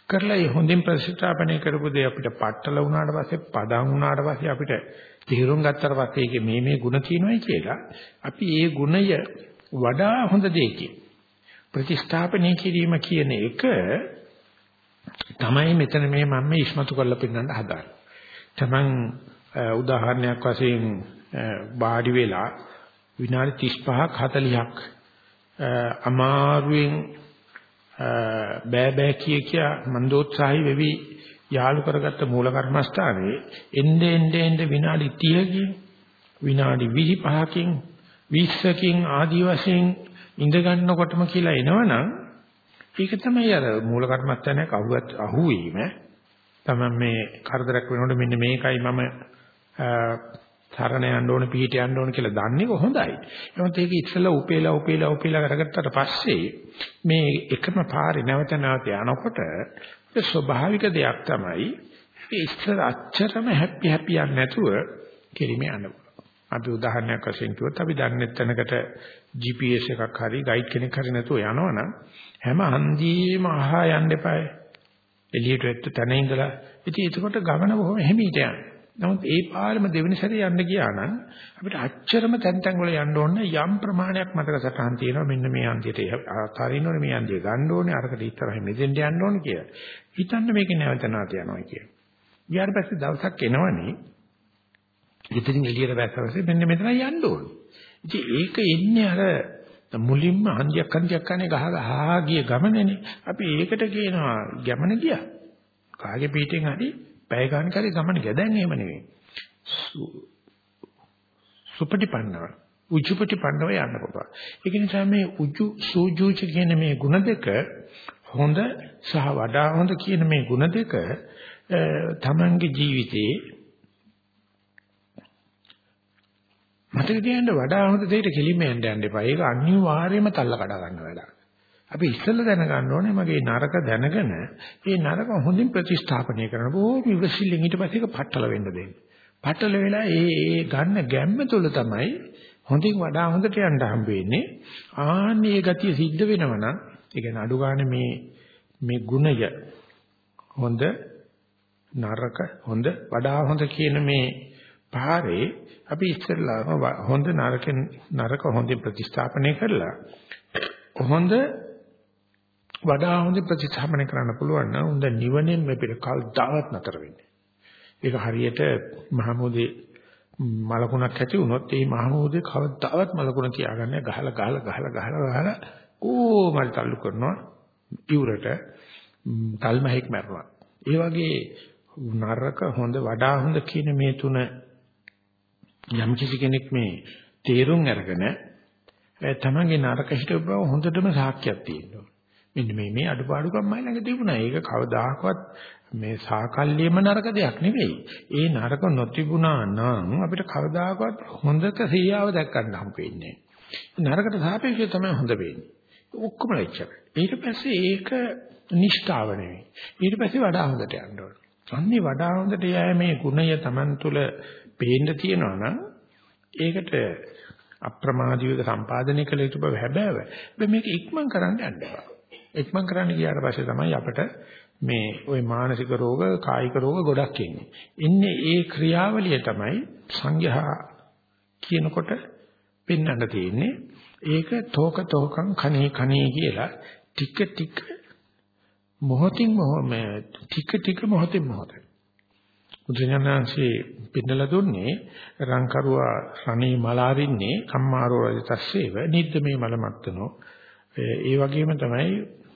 කරලා ඒ හොඳින් ප්‍රතිස්ථාපනය කරපු දේ අපිට පටල වුණාට පස්සේ පදම් වුණාට පස්සේ අපිට තීරුම් ගත්තට පස්සේ ඒකේ මේ මේ ಗುಣ තියෙනවායි කියලා අපි ඒ ගුණය වඩා හොඳ දෙයකින් ප්‍රතිස්ථාපනය කිරීම කියන එක තමයි මෙතන මේ මම මේ ඉස්මතු කරලා පෙන්නන්න හදාන්නේ. තමන් උදාහරණයක් වශයෙන් වාඩි වෙලා විනාඩි 35ක් 40ක් අමාරුවෙන් බෑ බෑ කිය කිය මන්දෝත්සාහි වෙවි යාලු කරගත්ත මූල කර්මස්ථානයේ එnde ende ende විනාඩි 30කින් විනාඩි 25කින් 20කින් ආදි වශයෙන් ඉඳ ගන්නකොටම කියලා එනවනම් ඒක තමයි අර මූල කර්මස්ථානයක් අහුවත් අහුවීම. තමයි මේ කරදරයක් වෙනකොට මෙන්න මේකයි මම සරණ යන්න ඕන පිහිට යන්න ඕන කියලා දන්නේ කොහොඳයි. එහෙනම් ඒක ඉස්සෙල්ලා උපේලා උපේලා උපේලා කරගත්තට පස්සේ මේ එකම පාරේ නැවත නැවත යනකොට ස්වභාවික දෙයක් තමයි ඒ ඉස්සර අච්චරම හැපි හැපි යන්නේ නැතුව කෙලිමේ යන්න අපි උදාහරණයක් වශයෙන් කිව්වොත් අපි දන්නේ තැනකට GPS එකක් හරි ගයිඩ් කෙනෙක් හරි නැතුව යනවනම් හැම හන්දියේම අහා යන්න එපායි. එළියට වැට්ට තැන ඉඳලා ඉතින් ඒකකොට ගමන බොහොම හිමීට යනවා. නමුත් ඒ පාරම දෙවෙනි සැරේ යන්න ගියා නම් අපිට අච්චරම තැන් තැන් වල යන්න ඕන යම් ප්‍රමාණයක් මතක සටහන් තියෙනවා මෙන්න මේ අන්තියට ආකාරින්න ඕනේ මේ අන්තිය ගන්න ඕනේ අරකට ඉස්සරහින් මෙතෙන්ට යන්න ඕනේ කියලා. හිතන්න මේක නැවත නැවත යනවා කියන. ඊට පස්සේ දවසක් එනවනේ ඉතින් එළියට වැස්සවසේ මෙන්න මෙතන යන්න ඕනේ. ඉතින් ඒක එන්නේ අර මුලින්ම හන්දියක් හන්දියක් කන්නේ ගහ ගහ ගිය ගමනනේ. අපි ඒකට කියනවා ගමන ගියා. කාගේ පිටින් හරි පැය ගන්න කරේ ගමන ගියා. දැන් එහෙම නෙවෙයි. සුපටිපන්නව උජුපටිපන්නව යන්න පුළුවන්. ඒක නිසා මේ උජු සූජුච කියන මේ ಗುಣ දෙක හොඳ සහ වඩා හොඳ කියන මේ ಗುಣ දෙක තමන්ගේ ජීවිතේ මතක තියාගන්න වඩා හොඳ දෙයකට කෙලින්ම යන්න යන්න එපා. ඒක අනිවාර්යයෙන්ම තල්ල කඩා ගන්න වැඩක්. අපි ඉස්සෙල්ලා දැනගන්න ඕනේ මගේ නරක දැනගෙන ඒ නරක හොඳින් ප්‍රතිස්ථාපනය කරන බොහොම ඉවසිල්ලෙන් ඊට පස්සේ ඒක පట్టල වෙන්න දෙන්න. පట్టල වෙලා ඒ ඒ ගන්න ගැම්ම තුල තමයි හොඳින් වඩා හොඳට යන්න හම්බ වෙන්නේ. ආන්නේ ඒ ගතිය සිද්ධ වෙනවා නම් ඒ කියන්නේ අඩු ගන්න මේ මේ ගුණය හොඳ නරක හොඳ වඩා හොඳ කියන මේ පාරේ අපි ඉස්සෙල්ලාම හොඳ නරක නරක හොඳින් ප්‍රතිස්ථාපනය කරලා හොඳ වඩා හොඳ ප්‍රතිස්ථාපනය කරන්න පුළුවන් නම් උන්ද නිවනෙන් මේ පිට කල්දාවත් නතර වෙන්නේ. ඒක හරියට මහමෝදේ මලකුණක් ඇති වුණොත් ඒ මහමෝදේ කවදාවත් මලකුණ තියාගන්නේ ගහලා ගහලා ගහලා ගහලා ගහලා කොහොමද තල්ලු කරනවා ඉවුරට තල්මහෙක් මරනවා. ඒ වගේ නරක හොඳ වඩා හොඳ කියන මේ තුන යම් කිසි කෙනෙක් මේ තේරුම් අරගෙන තමන්ගේ නරක හිතව බව හොඳටම සාක්ෂියක් තියෙනවා. මෙන්න මේ මේ අඩුපාඩුකම් මයි ළඟ තිබුණා. ඒක කවදාකවත් මේ සාකල්යෙම නරක දෙයක් නෙවෙයි. ඒ නරක නොතිබුණා නම් අපිට කවදාකවත් හොඳක සියාව දැක්කන්න හම්බ වෙන්නේ නරකට සාපේක්ෂව තමයි හොඳ වෙන්නේ. ඔක්කොම ලැච්චක. ඊට පස්සේ ඒක නිෂ්ඨාව නෙවෙයි. ඊට පස්සේ වඩා හොඳට යන්න ඕන. අන්නේ වඩා හොඳට යෑමේ ගුණය Taman තුල පේන්න තියෙනවා නම් ඒකට අප්‍රමාදීව සම්පාදනය කළ යුතු බව හැබෑව. මේක ඉක්මන් කරන්න යන්න එපා. ඉක්මන් කරන්න ගියාට පස්සේ තමයි අපිට මේ ওই මානසික රෝග, කායික රෝග ගොඩක් එන්නේ. ඉන්නේ ඒ ක්‍රියාවලිය තමයි සංඝයා කියනකොට පෙන්වන්න තියෙන්නේ. ඒක තෝක තෝකං කණේ කණේ කියලා ටික ටික මොහොතින් මොහොම ටික ටික මොහොතින් මොහොත. බුදුජානනාංශේ පෙන්නලා දුන්නේ රංකරුවා රණේ මලාරින්නේ කම්මාරෝ රජතස්සේව නිද්ද මේ මලමත්තනෝ ඒ වගේම තමයි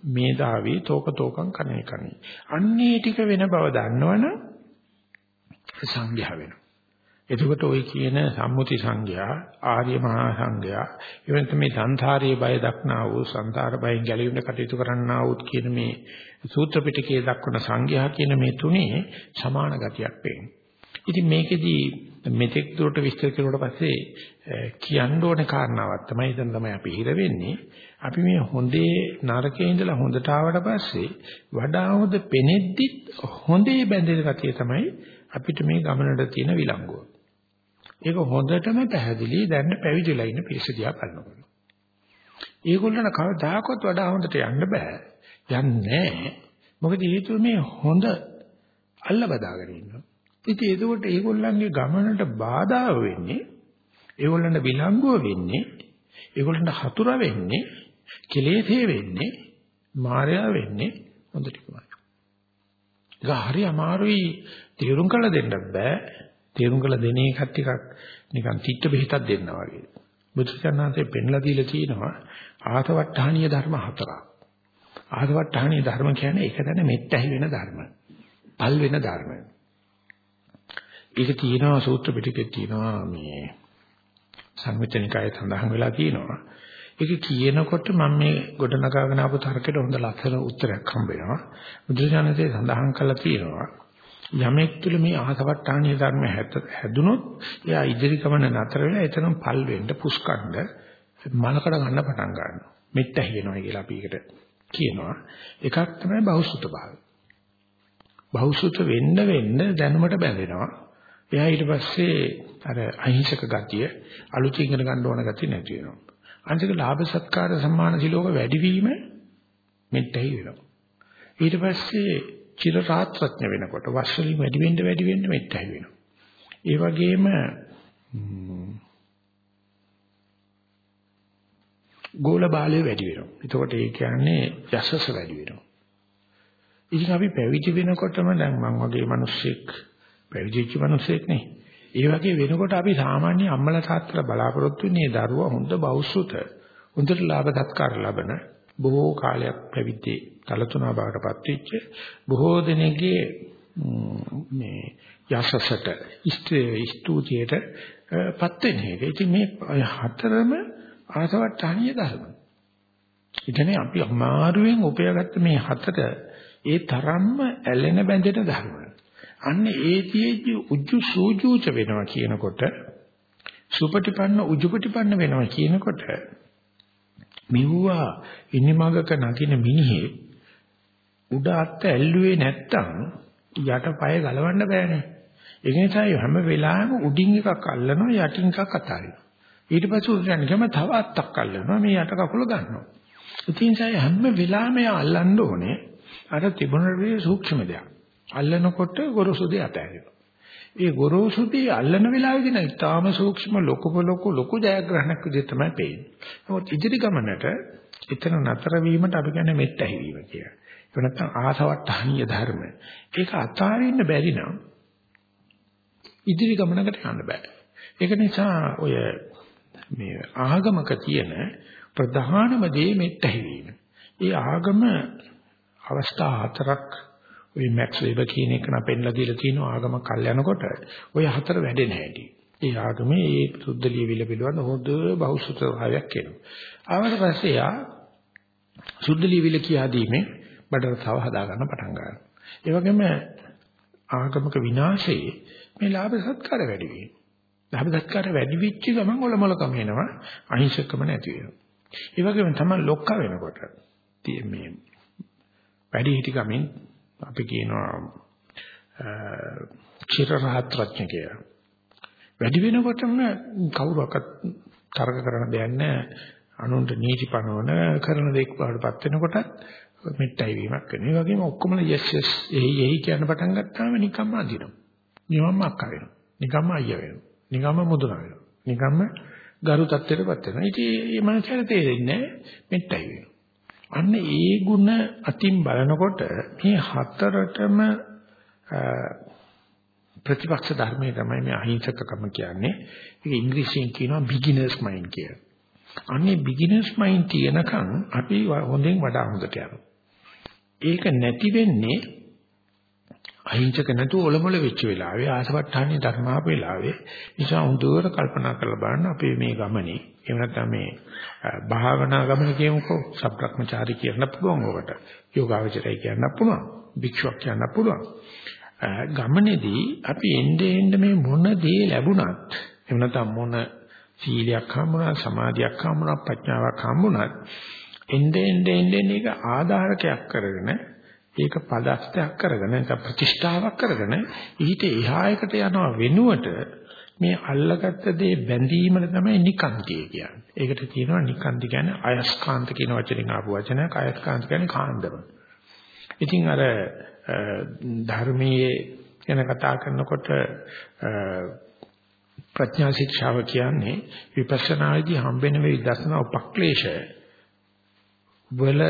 මේ දාවි තෝක තෝකං කණේ කණේ. අන්නේ ටික වෙන බව දන්නවනම් සංඝයා වෙනවා. එතකොට ওই කියන සම්මුති සංඝයා ආර්ය මහා සංඝයා එවනත මේ සංසාරයේ බය දක්නා වූ සංසාර බයෙන් ගැලවෙන්න කටයුතු කරන්නා වූ කියන මේ සූත්‍ර පිටකයේ දක්වන සංඝයා කියන මේ තුනේ සමාන ගතියක් පේනවා. ඉතින් මේකෙදී මෙතෙක් දුරට විස්තර කරුවට පස්සේ කියන්න ඕනේ කාරණාවක් තමයි එතන තමයි අපි හිර වෙන්නේ. අපි මේ හොඳේ නරකේ ඉඳලා හොඳට ආවට පස්සේ වඩා හොඳ පෙනෙද්දිත් හොඳේ බැඳෙන ගතිය තමයි අපිට මේ ගමනට තියෙන විලංගුව. ඒක හොඳටම පැහැදිලි දැන් පැවිදිලා ඉන්න පිරිසදියා බලනකොට. ඒගොල්ලන් කවදාකවත් වඩා හොඳට යන්න බෑ. යන්නේ නැහැ. මොකද හේතුව මේ හොඳ අල්ල බදාගෙන ඉන්නවා. ඉතින් ඒකෝට ඒගොල්ලන්ගේ ගමනට බාධා වෙන්නේ ඒගොල්ලන්ට විලංගුව වෙන්නේ ඒගොල්ලන්ට හතුර වෙන්නේ කෙලෙසේ වෙන්නේ මායя වෙන්නේ හොඳ ටිකමයි. ඒක හරි අමාරුයි තේරුම් කරලා දෙන්න බෑ. තේරුම් කරලා දෙන එකත් ටිකක් නිකන් තිත්ත බෙහෙතක් දෙන්නා වගේ. බුදුසසුනාන්සේ පෙන්ලා දීලා තියෙනවා ආතවට්ටානීය ධර්ම හතරක්. ආතවට්ටානීය ධර්ම කියන්නේ එක තැන මෙත්තැහි වෙන ධර්ම. පල් වෙන ධර්ම. ඒක තියෙනවා සූත්‍ර පිටකේ තියෙනවා මේ සංවිතනිකායේ සඳහන් වෙලා තියෙනවා. ඒක කියනකොට මම මේ ගොඩනගාගෙන ආපු තර්කයට හොඳ ලස්සන උත්තරයක් හම්බ වෙනවා. බුදුසසුනාන්සේ සඳහන් කළා තියෙනවා යමෙක් තුළ මේ ආසවට්ටානීය ධර්ම හැදුනොත් එයා ඉදිරි ගමන නතර වෙලා එතනම පල් වෙන්න පුස්කණ්ඩ මලකඩ ගන්න පටන් ගන්නවා. මෙත්ත හියනවා කියලා අපි ඒකට කියනවා. එකක් තමයි බහුසුත භාවය. බහුසුත වෙන්න වෙන්න දැනුමට බැඳෙනවා. එයා ඊට පස්සේ අර අහිංසක ගතිය අලුතින් ඉගෙන ගන්න ඕන ගතිය නැති වෙනවා. අනිතික ලාභ සත්කාර සම්මාන සිලෝක වැඩිවීම මෙත්තයි වෙනවා. ඊට පස්සේ චිර රාත්‍රඥ වෙනකොට වස්සලින් වැඩි වෙන්න වැඩි වෙන්න මෙත්තයි වෙනවා. ඒ වගේම ගෝල බාලය වැඩි වෙනවා. එතකොට ඒ කියන්නේ යසස වැඩි වෙනවා. ඉතින් අපි පැවිදි වෙනකොටම දැන් මම වගේ මිනිස්සෙක් පැවිදිච්ච මිනිස්සෙක් නේ. ඒ වගේ වෙනකොට අපි සාමාන්‍ය අම්මලා තාත්තලා බලාපොරොත්තු වෙන්නේ දරුවා හොඳ බෞසුත හොඳට ලාභ සත්කාර ලබන බොහෝ කාලයක් පැවිදි කලතුණා බවටපත් වෙච්ච බොහෝ දෙනෙක්ගේ මේ යසසට ස්තුතියටපත් වෙන එක. ඉතින් මේ හතරම ආසවට්ටානිය ධර්ම. ඉතින් අපි අමාරුවෙන් උපයාගත්ත මේ හතර ඒ තරම්ම ඇලෙන බැඳෙන ධර්ම. අන්න ඒතියෙදි උජ්ජු සූජූච වෙනවා කියනකොට සුපටිපන්න උජුපටිපන්න වෙනවා කියනකොට මෙවුවා ඉනිමගක නගින මිනිහේ උඩ අත්ත ඇල්ලුවේ නැත්තම් යට පය ගලවන්න බෑනේ. ඒ නිසා හැම වෙලාවෙම උඩින් එකක් අල්ලනවා යටින් එකක් අතාරිනවා. ඊට පස්සේ උඩට ගම තව අත්තක් අල්ලනවා මේ යට කකුල ගන්නවා. ඉතින් සයි හැම වෙලාවෙම අල්ලන්න ඕනේ අර තිබුණේ සූක්ෂම දෙයක්. අල්ලනකොට ගොරෝසු දෙය අතහැරෙනවා. ඒ ගොරෝසු දෙය අල්ලන වෙලාවේදී නම් ඊටාම සූක්ෂම ලොකුම ලොකු ලොකු ජයග්‍රහණයක් විදිහට තමයි පේන්නේ. නමුත් ඉදිරි ගමනට එතන නතර වීමට අපි කියන්නේ මෙත් ඇහිවීම කියලා. ඒ නැත්නම් ආසවට්ටහනීය ධර්ම. ඒක අතාරින්න බැරි නම් ඉදිරි ගමනකට යන්න බෑ. ඒක නිසා ඔය මේ ආගමක තියෙන ප්‍රධානම දේ මෙත් ඇහිවීම. ඒ ආගම අවස්ථා හතරක් ওই මැක්ස් වෙබර් කියන එක නම් පෙන්ලා දීලා තියෙනවා ආගම කල් යනකොට ওই හතර වැඩෙන හැටි. ඒ ආගමේ ඒ සුද්ධ ලියවිල පිළිබඳ හොඳ බහුසුත භාවයක් එනවා. ආවට පස්සේ යා සුද්ධ ලියවිල කියා දීමේ බඩට තව හදා ගන්න පටන් ගන්නවා. ඒ වගේම ආගමක විනාශයේ මේ ලාභ සත්කාර වැඩි වීම. ලාභ සත්කාර වැඩි වෙච්ච ගමන් ඔලොමලකම එනවා අහිංසකම නැති වෙනවා. ඒ වගේම තමයි ලොක්ක වෙනකොට මේ වැඩි හිටි ගමින් අපි කියනවා චිර රහත්‍රඥ කියලා. වැඩි වෙනකොටම කවුරක්වත් තරක කරන දෙයක් නැහැ. අනුන්ට නීති පනවන කරන දෙයක් වඩපත් වෙනකොටත් මෙට්ටයි වීමක් වෙනවා. ඒ වගේම ඔක්කොම yes yes එහි එහි කියන පටන් ගත්තාම නිකම්ම අදිනවා. නිකම්ම අක්කා වෙනවා. නිකම්ම අයියා වෙනවා. නිකම්ම මුදුන වෙනවා. නිකම්ම ගරු තත්ත්වයටපත් වෙනවා. ඉතින් මේ මනසට තේරෙන්නේ මෙට්ටයි වෙනවා. අන්න ඒ ಗುಣ අතින් බලනකොට මේ හතරටම ප්‍රතිපක්ෂ ධර්මයේ තමයි මේ අහිංසකකම කියන්නේ. ඒක ඉංග්‍රීසියෙන් කියනවා beginners mind කියලා. අන්නේ beginners mind තියනකම් අපි හොඳින් වඩා හොඳට යනවා. ඒක නැති වෙන්නේ අහිංසක නැතුව ඔලොමල වෙච්ච වෙලාවේ ආසවට්ටානේ ධර්මාප වෙලාවේ නිසා හොඳට කල්පනා කරලා බලන්න අපේ මේ ගමනේ එහෙම නැත්නම් මේ භාවනා ගමන කියමුකෝ සබ්‍රක්‍මචාරී කියන්න පුළුවන් ඔකට යෝගාවචරය කියන්න පුළුවන්. භික්ෂුවක් කියන්න පුළුවන්. ගමනේදී අපි එnde එnde මේ මොන දේ ලැබුණත් එහෙම නැත්නම් මොන සීලයක් හම්බුණා සමාධියක් හම්බුණා ප්‍රඥාවක් හම්බුණත් එnde එnde එnde එක ආධාරකයක් කරගෙන ඒක පදස්තයක් කරගෙන නැත්නම් ප්‍රතිෂ්ඨාවක් කරගෙන ඊට එහා එකට යනවා වෙනුවට මේ අල්ලගත්ත දේ බැඳීමල තමයි නිකාන්තිය කියන්නේ. ඒකට කියනවා නිකාන්ති කියන්නේ අයස්කාන්ත කියන වචනෙන් ආපු වචනයක්. අයස්කාන්ත කියන්නේ කාන්දම. ඉතින් අර ධර්මයේ ගැන කතා කරනකොට ප්‍රඥා ශික්ෂාව කියන්නේ විපස්සනායේදී හම්බෙන මේ විදර්ශනා උපක්ලේශය වල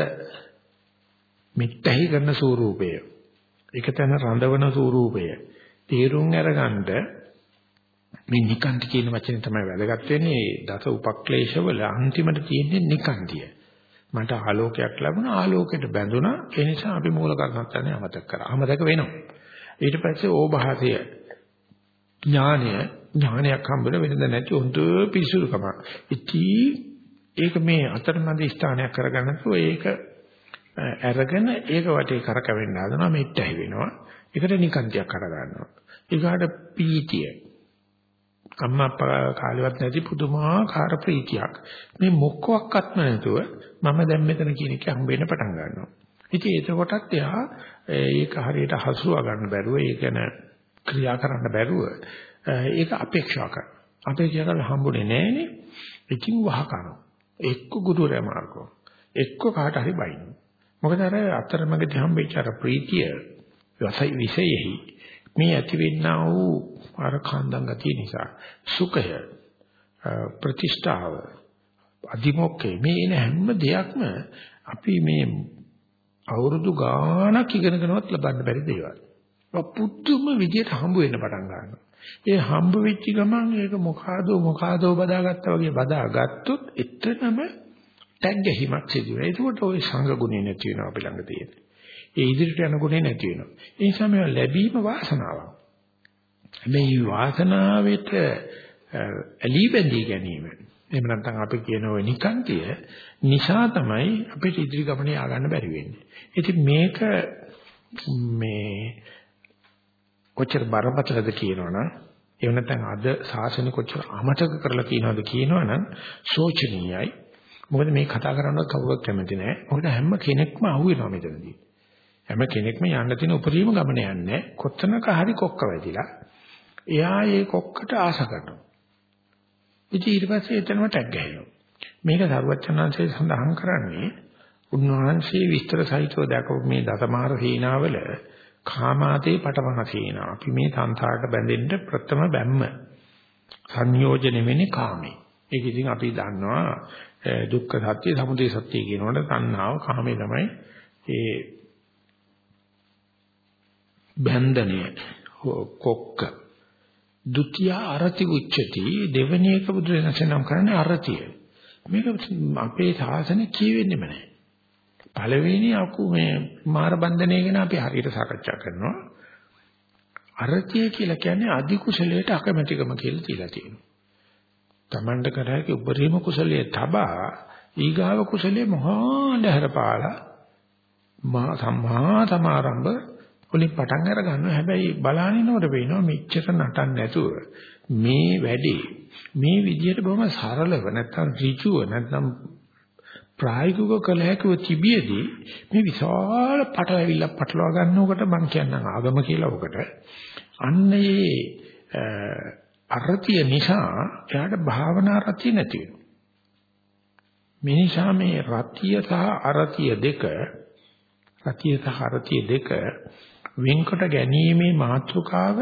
මිත්‍තහි කරන ස්වරූපය. ඒක තන රඳවන ස්වරූපය. තේරුම් අරගන්න මේ නිකාන්ති කියන වචනේ තමයි වැදගත් වෙන්නේ. දස උපක්ලේශවල අන්තිමට තියෙන්නේ නිකාන්තිය. මට ආලෝකයක් ලැබුණා ආලෝකයට බැඳුණා. ඒ නිසා අපි මූල කර්මස්ථානේ අමතක කරා. අමතක වෙනවා. ඊට පස්සේ ඕභාසය ඥානය ඥානයක් හම්බෙන වෙනද නැති හොඳ පිසුරුකම ඉති ඒක මේ අතරමැද ස්ථානයක් කරගන්න ඒක අරගෙන ඒක වටේ කරකවෙන්න හදනවා මෙට්ටයි වෙනවා. ඒකට නිකන්තියක් කර ගන්නවා. ඊගාට පීතිය. අම්මා අප්පා කාලෙවත් නැති පුදුමාකාර ප්‍රීතියක්. මේ මොකක්වත්ම නැතුව මම දැන් මෙතන කියන එක හම්බෙන්න පටන් ගන්නවා. ඉතින් එතකොටත් එයා ඒක හරියට හසුවා ගන්න බැරුව ඒක ගැන ක්‍රියා කරන්න බැරුව ඒක අපේක්ෂා කරනවා. අපේක්ෂා කරලා හම්බුනේ නැහනේ. ඉතින් වහ කරනවා. එක්ක ගුරුරයා මාර්ගෝ. එක්ක කාට හරි බයිනවා. මොකද අර අතරමඟදී හම්බෙච්ච අර ප්‍රීතිය විශේෂයි මේ ඇතිවෙනා වූ අර කාන්දම් ගතිය නිසා සුඛය ප්‍රතිෂ්ඨාව අධිමොක්කේ මේ එන හැම දෙයක්ම අපි මේ අවුරුදු ගාණක් ඉගෙනගෙනවත් ලබන්න බැරි දේවල්. පුදුම විදියට හම්බ වෙන්න පටන් ගන්නවා. ඒ හම්බ වෙච්ච ගමන් ඒක මොකාදෝ මොකාදෝ බදාගත්තා වගේ බදාගත්තොත් එතනම ටැග් ගැහිමක් සිදු වෙනවා. ඒකෝට ওই සංඝ ගුණේ නැති වෙනවා අපි ළඟ තියෙන. ඒ ඉදිරියට යන ගුණේ නැති වෙනවා. ඒ නිසා මේ ලැබීම වාසනාවක්. මේ වාසනාවෙට ඇලී බැඳී ගැනීම. එහෙම නැත්නම් අපි කියන ওই නිකාන්තිය නිසා තමයි අපිට ඉදිරි ගමනේ ආගන්න බැරි වෙන්නේ. ඉතින් මේක මේ කොච්චර බරපතලද කියනවනම් එහෙම නැත්නම් අද සාසන කොච්චර අමතක කරලා තියනවද කියනවනම් සෝචනීයයි මොකද මේ කතා කරනවත් කවුරුත් කැමති නැහැ. මොකද හැම කෙනෙක්ම අහුවෙනවා මෙතනදී. හැම කෙනෙක්ම යන්න තියෙන උපරිම ගමන යන්නේ කොත්තනක හරි කොක්ක වැදිලා. එයා ඒ කොක්කට ආස කරනවා. ඉතින් ඊට පස්සේ එතනම ටැග් ගහනවා. මේක සරුවචනාංශයේ සඳහන් කරන්නේ උන්වහන්සේ විස්තර සහිතව දැකපු මේ දසමාර සීනාවල කාමාතේ පටමහ සීනා. අපි මේ සංසාරට බැඳෙන්න ප්‍රථම බැම්ම සංයෝජන වෙන්නේ කාමේ. ඒක ඉතින් අපි දන්නවා දුක්ඛ සත්‍ය සමුදය සත්‍ය කියනකොට තණ්හාව කාමේ තමයි ඒ බන්ධනය කොක්ක. ဒ ුතිය අරති උච්චති. දෙවෙනි එක බුදුරජාණන් නම් කරන්නේ අරතිය. මේක අපේ සාසනේ කියවෙන්නේම නැහැ පළවෙනි අකු මේ මාර බන්ධනය ගැන අපි හරියට සාකච්ඡා කරනවා. අරතිය කියලා කියන්නේ අධි කුසලයට අකමැතිකම කියලා තියලා තියෙනවා. තමන්ට කර හැකි උපරිම කුසලයේ තබා ඊගාව කුසලයේ මහා ලහරපාලා මා සම්මා සමාරම්භ වලින් පටන් අර ගන්නවා. හැබැයි බලානිනකොට වෙනවා මෙච්චර නටන්න නැතුව මේ වැඩේ මේ විදිහට බොහොම සරලව නැත්නම් ඍජුව නැත්නම් ප්‍රායෝගිකව කළ හැකිව තිබියදී මේ විශාල පටලැවිල්ල පටලවා ගන්නකොට මම කියන්නම් ආගම කියලා ඔකට. අන්නේ අරතිය නිසා එයාට භාවනා රතිය නැති වෙනවා. මේ නිසා මේ රතිය සහ අරතිය දෙක රතිය සහ අරතිය දෙක වෙන්කොට ගැනීමේ මාතෘකාව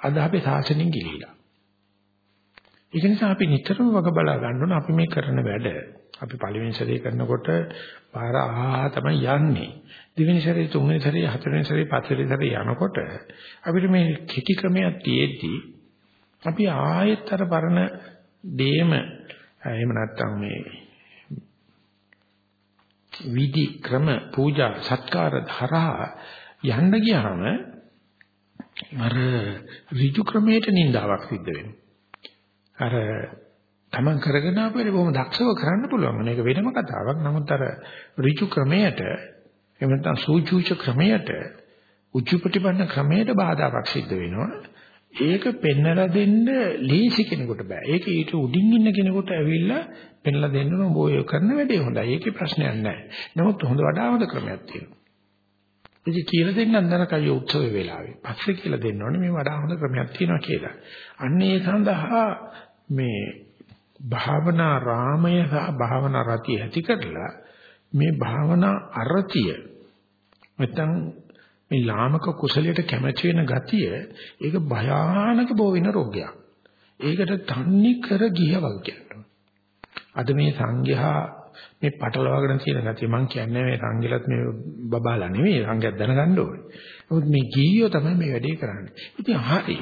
අද අපේ සාසනෙන් ගිලිහිලා. ඒක නිසා අපි නිතරම වග බලා ගන්න ඕන අපි මේ කරන වැඩ අපි පළවෙනි සැරේ කරනකොට පාර ආහා තමයි යන්නේ. දෙවෙනි සැරේ තුන්වෙනි සැරේ හතරවෙනි සැරේ පස්වෙනි සැරේ යනකොට අපිට මේ කෙටි ක්‍රමයක් තියෙද්දි අපි ආයෙත් අර පරණ දේම එහෙම නැත්නම් මේ විදි ක්‍රම පූජා සත්කාර ධරා යන්න ගියාම අර ඍජු ක්‍රමයට නින්දාවක් සිද්ධ වෙනවා. අර Taman කරගෙන ආපුවේ බොහොම දක්ෂව කරන්න පුළුවන්. මේක වෙනම කතාවක්. නමුත් අර ඍජු ක්‍රමයට එහෙම නැත්නම් සූචුච ක්‍රමයට උච්චපටිපන්න ක්‍රමයට බාධාවක් සිද්ධ වෙනවා. ඒක පෙන්නලා දෙන්න ලීසි කෙනෙකුට බෑ. ඒක ඊට උඩින් ඉන්න කෙනෙකුට ඇවිල්ලා පෙන්නලා දෙන්න ඕන ඔය කරන වැඩේ හොඳයි. ඒකේ ප්‍රශ්නයක් නැහැ. නමුත් හොඳ වඩා හොඳ ක්‍රමයක් තියෙනවා. ඉතින් කියලා දෙන්නම් දනකයි උත්සව වෙලාවේ. පස්සේ කියලා දෙන්න ඕනේ මේ වඩා හොඳ ක්‍රමයක් තියෙනවා කියලා. අන්න ඒ සඳහා මේ භාවනා රාමය සහ භාවනා රතිය ඇති කරලා මේ භාවනා අරතිය නැත්නම් මේ ලාමක කුසලයට කැමැති වෙන ගතිය ඒක භයානක බෝ වෙන රෝගයක්. ඒකට තන්නේ කර ගියවල් කියනවා. අද මේ සංඝයා මේ පටලවාගෙන තියෙන ගතිය මම කියන්නේ මේ සංඝලත් මේ බබාලා නෙවෙයි සංඝයක් දැනගන්න ඕනේ. නමුත් මේ ගියෝ තමයි මේ වැඩේ කරන්නේ. ඉතින් හරි.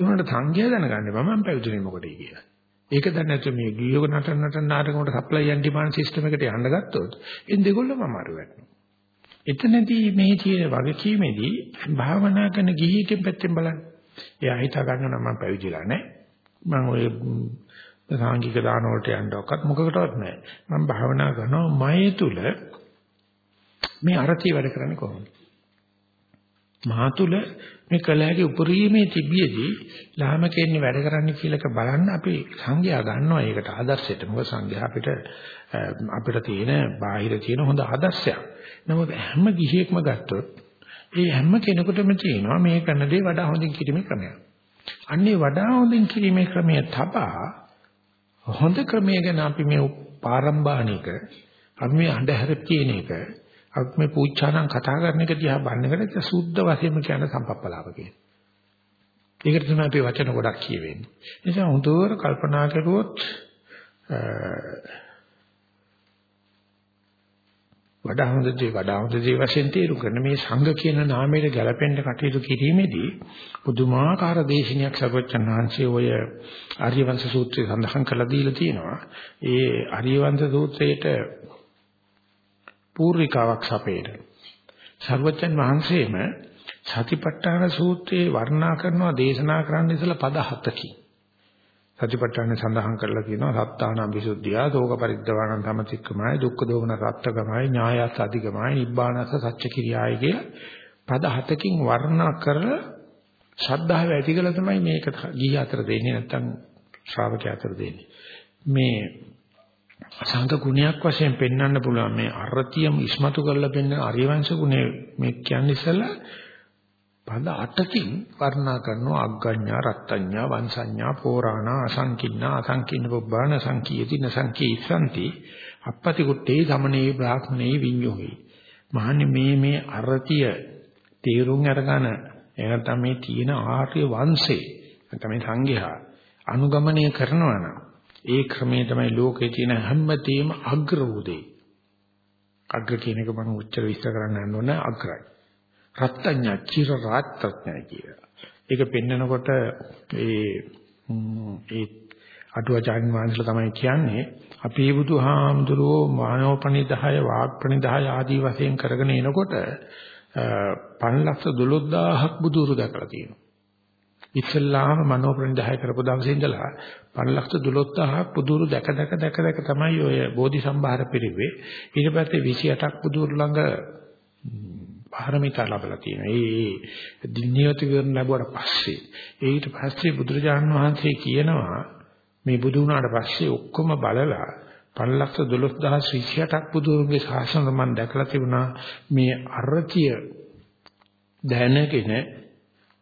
ඒකට සංඝයා දැනගන්නේ මම පැවිදිුනේ මොකටද කියලා. ඒක දැන් නැතු මේ ගියෝ නටන නටන නාටකවලට සප්ලයි ඇන්ඩ් ඩිමාන්ඩ් සිස්ටම් එකට යන්න ගත්තොත් එන් දෙගොල්ලම අමාරු වෙනවා. එතනදී මේ තියෙන වගකීමේදී භාවනා කරන ගිහියකින් පැත්තෙන් බලන්න. එයා හිතා ගන්න නම් මම පැවිදිලා නැහැ. මම ඔය සාංගික දාන වලට යන්නවක්වත් මොකකටවත් නැහැ. මම භාවනා කරනවා මයේ තුල මේ අරතිය වැඩ කරන්නේ කොහොමද? මා තුල මේ කලහගේ උපරිමේ තිබියදී ලාමකෙන්නේ වැඩ කරන්නේ කියලාක බලන්න අපි සංඥා ගන්නවා ඒකට ආදර්ශයට. මොකද සංඥා අපිට අපිට තියෙන බාහිර තියෙන හොඳ ආදර්ශයක්. නමුත් හැම ගිහියෙක්ම ගත්තොත් ඒ හැම කෙනෙකුටම තියෙනවා මේ කරන දේ වඩා හොඳින් කිරීමේ ක්‍රමයක්. අන්නේ වඩා හොඳින් කිරීමේ ක්‍රමය තබා හොඳ ක්‍රමය ගැන අපි මේ පාරම්බාණික අපි මේ අඳුර කියන එක අපි මේ පූජානම් කතා කරන එක දිහා බලනකොට සුද්ධ වශයෙන්ම කියන සම්පප්පලාව කියන. ඒකට තමයි අපි වචන ගොඩක් කියවෙන්නේ. ඒ නිසා හොඳට කල්පනා කරුවොත් වඩා හොඳ දේ වඩා හොඳ දේ වශයෙන් තේරු කරන මේ සංඝ කියන නාමයට ගැලපෙන්න කටයුතු කිරීමේදී පුදුමාකාර දේශනයක් සර්වචන් වහන්සේ ඔය ආර්යවංශ සූත්‍රය සඳහන් කරලා දීලා තියෙනවා. ඒ ආර්යවංශ සූත්‍රයේට පූර්විකාවක් සපේන. සර්වචන් වහන්සේම සතිපට්ඨාන සූත්‍රයේ වර්ණනා කරනවා දේශනා කරන්න ඉස්සලා පද හතකින්. සතිපට්ඨාන සඳහන් කරලා කියනවා සත්තාන විසුද්ධිය, දෝක පරිද්දවාණ සමතික්කමයි, දුක්ඛ දෝමන සත්‍යකමයි, ඥායස් අධිකමයි, නිබ්බානස සත්‍ය කිරියායි කිය පද හතකින් වර්ණනා කරලා ශ්‍රද්ධාව ඇති කළ තමයි මේක ගිහි අතර දෙන්නේ නැත්නම් ශ්‍රාවකයා අතර දෙන්නේ. මේ සංඝ ගුණයක් වශයෙන් පෙන්වන්න පුළුවන් මේ අරතියම ඉස්මතු කරලා පෙන්වන ආර්යවංශ ගුණය මේ කියන්නේ ඉස්සලා පද 8කින් වර්ණනා කරනවා අග්ගඤ්ඤා රත්ත්‍ඤ්ඤා වංශඤ්ඤා පෝරාණා අසංකින්නා අසංකින්න පුබ්බාන සංකීයති නසංකීසanti අපපති කුට්ටේ ගමනේ බ්‍රාහ්මනේ විඤ්ඤෝහි. මහන්නේ මේ මේ අරතිය තේරුම් අරගෙන එනතම මේ තියෙන ආර්ය වංශේ නැත්නම් මේ සංඝයා අනුගමනය කරනවා නම් ඒ ක්‍රමයේ තමයි ලෝකේ තියෙන හැමතේම අග්‍ර උදේ අග්‍ර කියන එක මම උච්චර විස්තර කරන්න යන්න ඕන අග්‍රයි. රත්ත්‍ඤ්ඤ චිර රාත්ත්‍ඤ්ඤ කියලා. ඒක පෙන්නකොට ඒ ඒ අටුවාචාන් වහන්සේලා තමයි කියන්නේ අපේ බුදුහාමුදුරුවෝ මානවපණිදාය වාග්පණිදාය ආදී වශයෙන් කරගෙන එනකොට 512000ක් බුදුරු දැකලා තියෙනවා. ඉස්සල්ලාම මනෝපණිදාය කරපු දවසේ ඉඳලා 512000ක් බුදුරු දැක දැක දැක දැක තමයි ඔය බෝධි සම්භාර පිළිවේ. ඊට පස්සේ 28ක් බුදුරු ළඟ පාරමිතා ලැබලා තියෙනවා. ඒ දින්නියොත් විවරණ ලැබුවට පස්සේ ඊට පස්සේ බුදුරජාණන් වහන්සේ කියනවා මේ බුදු වුණාට පස්සේ ඔක්කොම බලලා 512028ක් බුදුරුගේ ශාසන මම දැකලා තිබුණා මේ අරතිය දැනගෙන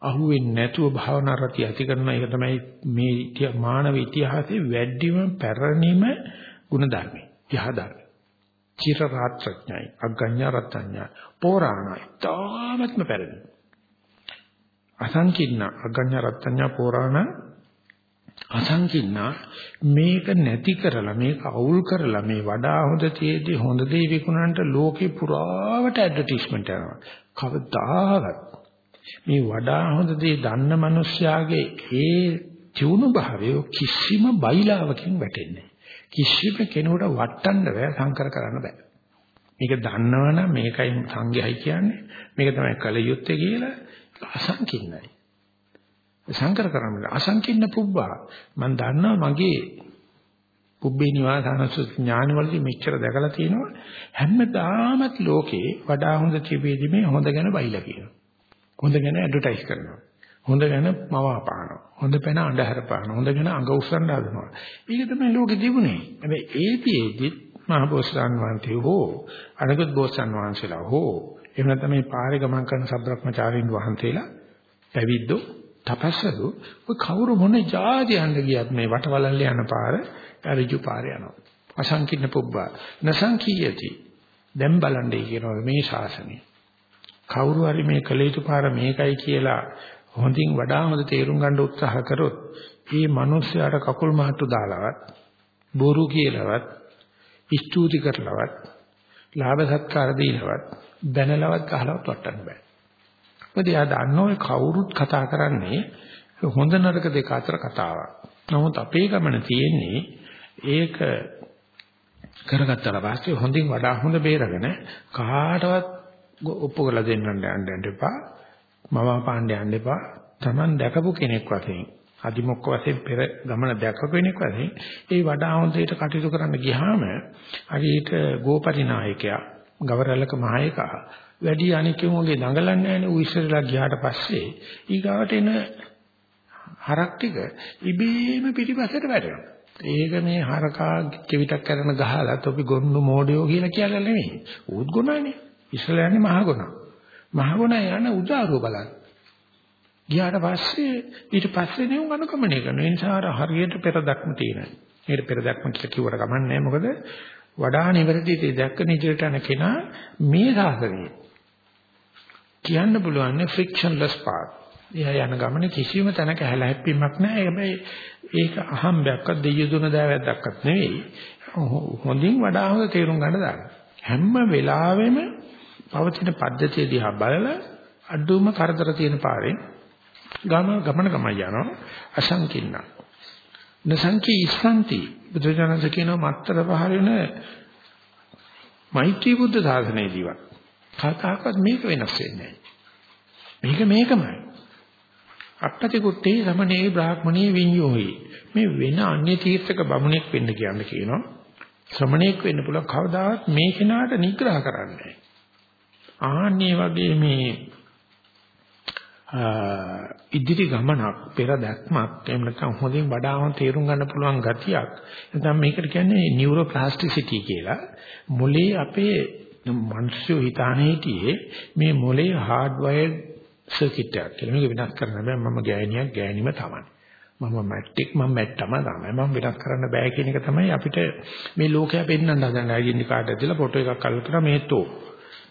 අහුවෙන්නේ නැතුව භාවනා රතිය ඇති කරන එක තමයි මේ මානව ඉතිහාසයේ වැඩිම පැරණිම ಗುಣධර්මයි. යහධර්මයි. චිර රාත්‍රඥයි අග්ගඤ්ඤ රත්ඥා පෝරාණයි. තාමත්ම පැරණි. අසංකින්න අග්ගඤ්ඤ රත්ඥා පෝරාණ අසංකින්න මේක නැති කරලා මේක අවුල් කරලා මේ වඩා හොඳ තියේදී හොඳ දේ විකුණන්නට ලෝකේ පුරාවට ඇඩ්වර්ටයිස්මන්ට් යනවා. කවදාවත් මේ වඩා හොඳ දේ දන්න මිනිස්යාගේ ඒ චුණු භාවය කිසිම බයිලාවකින් වැටෙන්නේ කිසිම කෙනෙකුට වටන්න බෑ සංකර කරන්න බෑ. මේක දන්නවනම් මේකයි සංඝයයි කියන්නේ මේක තමයි කල යුත්තේ කියලා අසංකීර්ණයි. සංකර කරන්නේ අසංකීර්ණ පුබ්බා. මම දන්නවා මගේ පුබ්බේ නිවාසානසුත් ඥානවලදී මෙච්චර දැකලා තියෙනවා හැමදාමත් ලෝකේ වඩා හොඳ තිබෙදී මේ හොඳ ගැන බයිලා කියනවා. හොඳ ගැන ඇඩ්වර්ටයිස් කරනවා. හොඳ ගැන මවා පානවා. හොඳ පැන අඳුර පානවා. හොඳ ගැන අඟ උස්සන්න හදනවා. මේක තමයි ලෝකේ තිබුණේ. හැබැයි ඒතිෙදි මහ බෝසත්න් වහන්සේ හෝ අනිකුත් බෝසත්න් වහන්සේලා හෝ එහෙම නැත්නම් මේ පාරේ ගමන් කරන සබ්‍රක්‍මචාරීන් වහන්සේලා පැවිද්දෝ තපස්සරු ඔය කවුරු මොන જાති යන්න ගියත් මේ වටවලල්ල යන පාර ඍජු පාර යනවා. අසංකීර්ණ පුබ්බා නසංකීයති. දැන් බලන්නේ කියනවා මේ ශාසනය. කවුරු හරි මේ කළ යුතු පාර මේකයි කියලා හොඳින් වඩා හොඳ තේරුම් ගන්න උත්සාහ කරොත් මේ මිනිස්යාට කකුල් මාට්ටු දාලවත් බොරු කියලාවත් ස්තුති කරලවත් ලාභ සත්කාර දීලවත් බැනලවත් ගහලවත් වටන්න බෑ. මොකද එයා දන්න ඔය කවුරුත් කතා කරන්නේ හොඳ නරක දෙක අතර කතාවක්. නමුත් අපේ ගමන තියෙන්නේ ඒක කරගත්තට පස්සේ හොඳින් වඩා හොඳ බේරගෙන කාටවත් ඔප්පු කරලා දෙන්නට යන්න යන්න එපා. මම පාණ්ඩ යන්න එපා. Taman දැකපු කෙනෙක් වශයෙන් අදිමොක්ක වශයෙන් පෙර ගමන දැකපු කෙනෙක් වශයෙන් ඒ වඩා හොඳට කටයුතු කරන්න ගියාම හරියට ගෝපරිනායකයා ගවරලක මහේකා වැඩි අනිකෙම වගේ දඟලන්නේ නැහැ ඌ ඉස්සරලා ගියාට පස්සේ ඊගාවට එන හරක් ටික ඉබේම පිටිපස්සට වැටෙනවා. ඒක මේ හරකා කෙවිතක් කරන ගහලා තොපි ගොන්නු මෝඩයෝ කියලා කියලා නෙමෙයි. ඌත් ගොනනේ. ඉස්සරලා යන්නේ මහ ගොනා. මහ ගොනා යන උදාරුව බලන්න. ගියාට පස්සේ ඊට පස්සේ නේ උන් අනුගමනය කරනවා. ඒ නිසා හරියට පෙරදක්ම තියෙනවා. මේක පෙරදක්ම කියලා කිව්වට කමන්නේ මොකද වඩා නිවැරදි දේ දැක්ක නිදිරට යන කෙනා මේ සාසනයේ කියන්න පුළුවන් ෆ්‍රික්ෂන්ලස් පාත්. එයා යන ගමනේ කිසිම තැනක හැල හැප්පීමක් නැහැ. හැබැයි ඒක අහම්බයක්වත් දෙයිය දුන දෑවැද්දක්වත් නෙවෙයි. හොඳින් වඩා හොඳ තේරුම් ගන්න දාන්න. හැම වෙලාවෙම පවතින පද්ධතිය දිහා බලලා අඩුම කරදර තියෙන පාරේ ගම ගමන ගමයි යනවා අසංකින්න. නසංකී ඉස්සන්ති බුදුජානක කියනවා මත්තර පහල වෙන මෛත්‍රී බුද්ධ සාසනයේදීවත් කතාවක්වත් මේක වෙනස් වෙන්නේ මේක මේකමයි. අපපති කුත්තේ සමනේ බ්‍රාහ්මණේ විඤ්ඤෝහි. මේ වෙන අන්‍ය තීර්ථක බමුණෙක් වෙන්න කියන්න කියනවා. ශ්‍රමණෙක් වෙන්න පුළුවන් කවදාවත් මේ කෙනාට නිග්‍රහ කරන්නේ ආන්නේ වගේ මේ ඉදිරි ගමනක් පෙර දැක්මක් එහෙම නැත්නම් හොඳින් වඩාම තේරුම් ගන්න පුළුවන් ගතියක්. නැත්නම් මේකට කියන්නේ නියුරෝප්ලාස්ටිසිටි කියලා. මොලේ අපේ මිනිස්සු හිතාන හිටියේ මේ මොලේ හાર્ඩ්වයර්ඩ් සර්කිට් එකක් කියලා. මේක වෙනස් කරන්න බෑ. මම ගෑණියක් ගෑණිම තමයි. මම මැට්ටික් මම මැට්ටම තමයි. මම වෙනස් කරන්න බෑ කියන එක තමයි අපිට මේ ලෝකයා පෙන්වන්න හදන අයිඩෙන්ටි කාඩ් ඇදලා ෆොටෝ එකක් අල්ල කරා මේ තෝ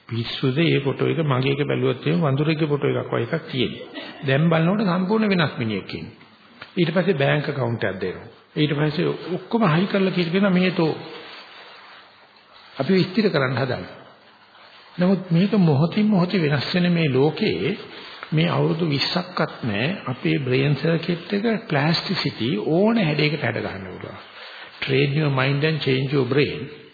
පිස්සුද මේ ෆොටෝ එක මගේ එක බැලුවොත් එහෙම වඳුරෙක්ගේ ෆොටෝ එකක් වගේ එකක් තියෙන්නේ දැන් බලනකොට සම්පූර්ණ වෙනස් මිනිහෙක් ඉන්නේ. ඊට පස්සේ බැංක account එකක් දෙනවා. ඊට පස්සේ ඔක්කොම හයි කරලා කියන මේ තෝ. අපි විස්තර කරන්න හදන්නේ. නමුත් මේක මොහොතින් මොහොත වෙනස් වෙන මේ ලෝකයේ මේ අවුරුදු 20ක්වත් නැහැ. අපේ බ්‍රේන් සර්කිට් එක ප්ලාස්ටිසිටි ඕන හැඩයකට හැඩ ගන්න පුළුවන්. train your mind and change your brain.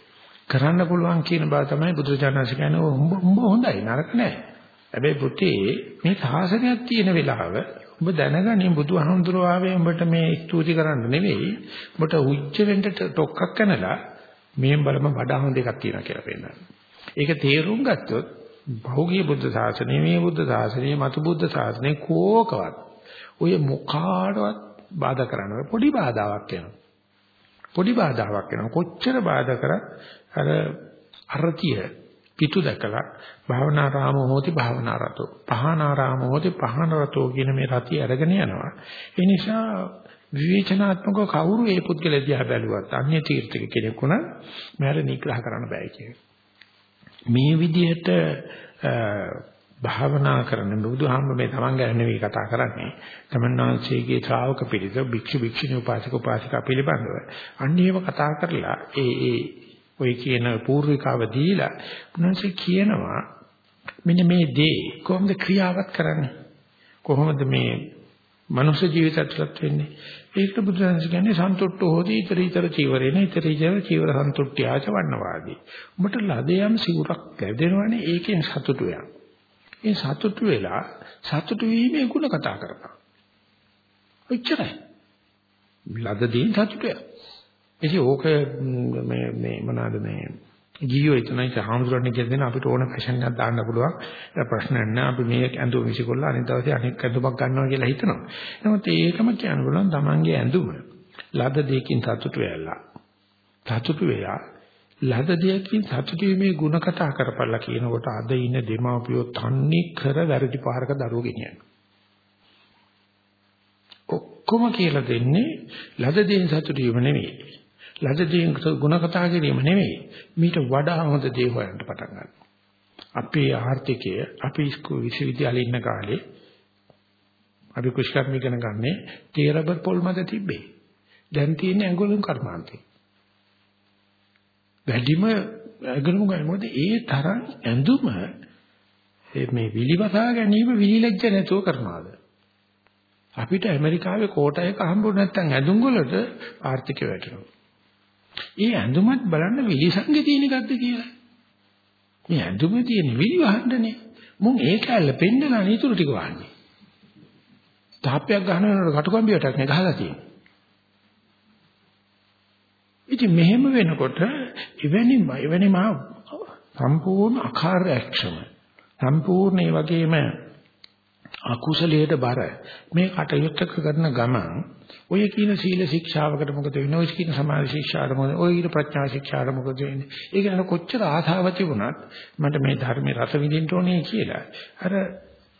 කරන්න පුළුවන් කියන බව තමයි බුදුචානන්සේ කියන්නේ. උඹ උඹ හොඳයි නරක නැහැ. හැබැයි පුතේ මේ සාසනයක් තියෙන වෙලාව ඔබ දැනගනින් බුදුහාමුදුරුවෝ ආවේ උඹට මේ ස්තුති කරන්න නෙවෙයි. උඹට උච්ච වෙන්න ටොක්ක්ක් කනලා මේ බලම වඩා හොඳ එකක් තියෙනවා කියලා පෙන්නනවා. ඒක තේරුම් ගත්තොත් භෞගීය බුද්ධ ශාසනය මේ බුද්ධ ශාසනය මතු බුද්ධ ශාසනය කෝකවත් ඔය මොකාටවත් බාධා කරන්න පොඩි බාධාවක් එනවා. පොඩි බාධාවක් එනවා. කොච්චර බාධා කරත් අර අරතිය පිටු දැකලා භාවනාරාම හෝති භාවනාරතෝ පහනාරාම හෝති පහනරතෝ කියන මේ රතිය අරගෙන යනවා ඒ නිසා විවේචනාත්මකව කවුරු ඒ පුද්ගලයා දිහා බැලුවත් අන්‍ය තීර්ථක කෙනෙක් වුණා මම නිග්‍රහ කරන්න බෑ කියන්නේ මේ විදිහට භාවනා කරන බුදුහාම මේ තමන් ගැන නෙවෙයි කතා කරන්නේ. තමන් වහන්සේගේ ශ්‍රාවක පිරිස භික්ෂු භික්ෂුණී උපාසක උපාසිකා පිළිබඳව. අන්න ඒව කතා කරලා ඒ ඒ ඔය කියන පූර්විකාව දීලා උන්වහන්සේ කියනවා මෙන්න මේ දේ කොහොමද ක්‍රියාවත් කරන්නේ? කොහොමද මේ මනුෂ්‍ය ජීවිතයටත් වෙන්නේ? ඒක බුදුරජාණන් කියන්නේ සන්තුට්ඨ හොදී ඊතර ඊතර චීවරේන ඊතර ඊතර චීවර සන්තුට්ඨ්‍යාච වන්නවාදී. උඹට ලදයම් සිවුරක් ලැබෙනවනේ ඒකෙන් සතුටු වෙනවා. ඒ සතුටු වෙලා සතුටු වීමේ ಗುಣ කතා කරපන්. ඔච්චරයි. ලද දේෙන් සතුටු වෙනවා. ඉතින් ඕක මේ මේ මොනවාද මේ ගියෝ එතනයි සාහමුදුරන්නේ කියන දේ අපිට ඕන ෆැෂන් එකක් දාන්න පුළුවන්. ඒක ප්‍රශ්නයක් නෑ. අපි මේ ඇඳුම විසිකොල්ලා අනිත් දවසේ අනෙක් ඇඳුමක් ගන්නවා කියලා හිතනවා. නමුත් ඒකම කියන්න පුළුවන් තමන්ගේ ඇඳුම ලද දෙයකින් සතුටු වෙලා. සතුටු වෙලා ලද දෙයකින් සතුටු වීමේ ಗುಣ කතා කරපළා කියනකොට අද ඉන්න දෙමාපියෝ තන්නේ කර වැරදි පාරක දරුවෝ ගෙනියනවා. ඔක්කොම කියලා දෙන්නේ ලද දෙයින් සතුටු වීම නෙවෙයි. ලද දේන් ගුණ කතා කිරීම නෙමෙයි. මීට වඩා හොඳ දේ හොයන්න පටන් ගන්නවා. අපේ ආර්ථිකය අපි ඉස්කෝලේ විශ්වවිද්‍යාලේ ඉන්න කාලේ අපි කුෂ්කර්ම ඉගෙන ගන්නේ තේරබර් පොල් මත තිබ්බේ. දැන් තියෙන්නේ ඇඟලුම් කර්මාන්තේ. වැඩිම ඇඟලුම් ගන්න මොකද ඒ තරම් ඇඳුම මේ විලිවසා ගැනීම විලිලැජ්ජ නැතුව කරනවාද? අපිට ඇමරිකාවේ කෝටයක හම්බුනේ නැත්නම් ඇඳුම් වලට ආර්ථිකය වැටෙනවා. ඒ ඇඳුමත් බලන්න විලිසංගේ තියෙන එකක්ද කියලා. මේ ඇඳුමේ තියෙන විලි වහන්නනේ. මුන් ඒක ඇල්ල පෙන්නලා නීතුරු ටික වහන්නේ. තාප්පයක් ගහනකොට කටුකම්බියටක් නේ ගහලා තියෙන්නේ. ඉතින් මෙහෙම වෙනකොට එවැනි එවැනි මා සම්පූර්ණ අකාර්යක්ෂම සම්පූර්ණ ඒ වගේම අකුසලයට බර මේ කටයුත්ත කරන ගමන් ඔය කියන සීල ශික්ෂාවකට මොකද වෙන්නේ? ඔය කියන සමාධි ශික්ෂාවට මොකද? ඔය කියන ප්‍රඥා ශික්ෂාවට මොකද වෙන්නේ? ඒක නේද කොච්චර ආසාව තිබුණත් මට මේ ධර්මයේ රස විඳින්න ඕනේ කියලා. අර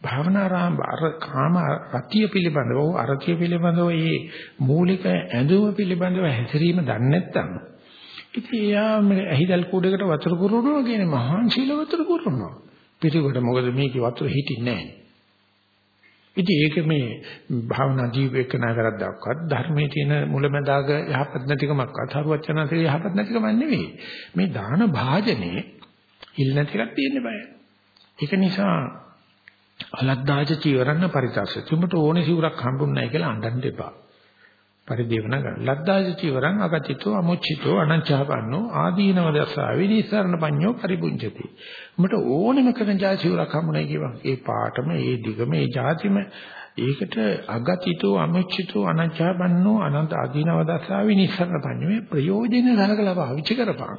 භාවනාරාම අර කාම රතිය පිළිබඳව අරතිය පිළිබඳව මේ මූලික ඇඳුම පිළිබඳව හැසිරීම දන්නේ නැත්නම් ඉතින් එයා මේ ඇහිදල් කූඩේකට වතුර පුරවනවා කියන්නේ මහාන් සීල වතුර පුරවනවා. පිටිකොට මොකද මේකේ වතුර හිටින්නේ නැහැ. ඉතින් ඒක මේ භාවනා ජීවිතේක නගරක්වත් ධර්මයේ තියෙන මුලැමැදාග යහපත් නැතිකමක්වත් හරුවචනසේ යහපත් නැතිකම නෙවෙයි. මේ දාන භාජනේ ඉල් නැතිකක් තියෙන්න බෑ. ඒක නිසා අලද්දාජ චීවරන්න පරිත්‍යාස. තුඹට ඕනේ සිවුරක් හම්බුන්නේ නැහැ කියලා අඬන්න එපා. පරිදේවන ගන්න. ලද්දාජ චීවරං අගතිතෝ අමුච්චිතෝ අනංචාපන්නෝ ආදීනව දසා විනිසරණ පඤ්ඤෝ පරිපුංජති. උඹට ඕනෙම කරන ජාතිවරක් හම්බුනේ කියවා. ඒ පාටම, ඒ දිගම, ඒ ජාතිම ඒකට අගතිතෝ අමුච්චිතෝ අනංචාපන්නෝ අනන්ත ආදීනව දසා විනිසරණ පඤ්ඤෝ මේ ප්‍රයෝජන සලකලා පාවිච්චි කරපන්.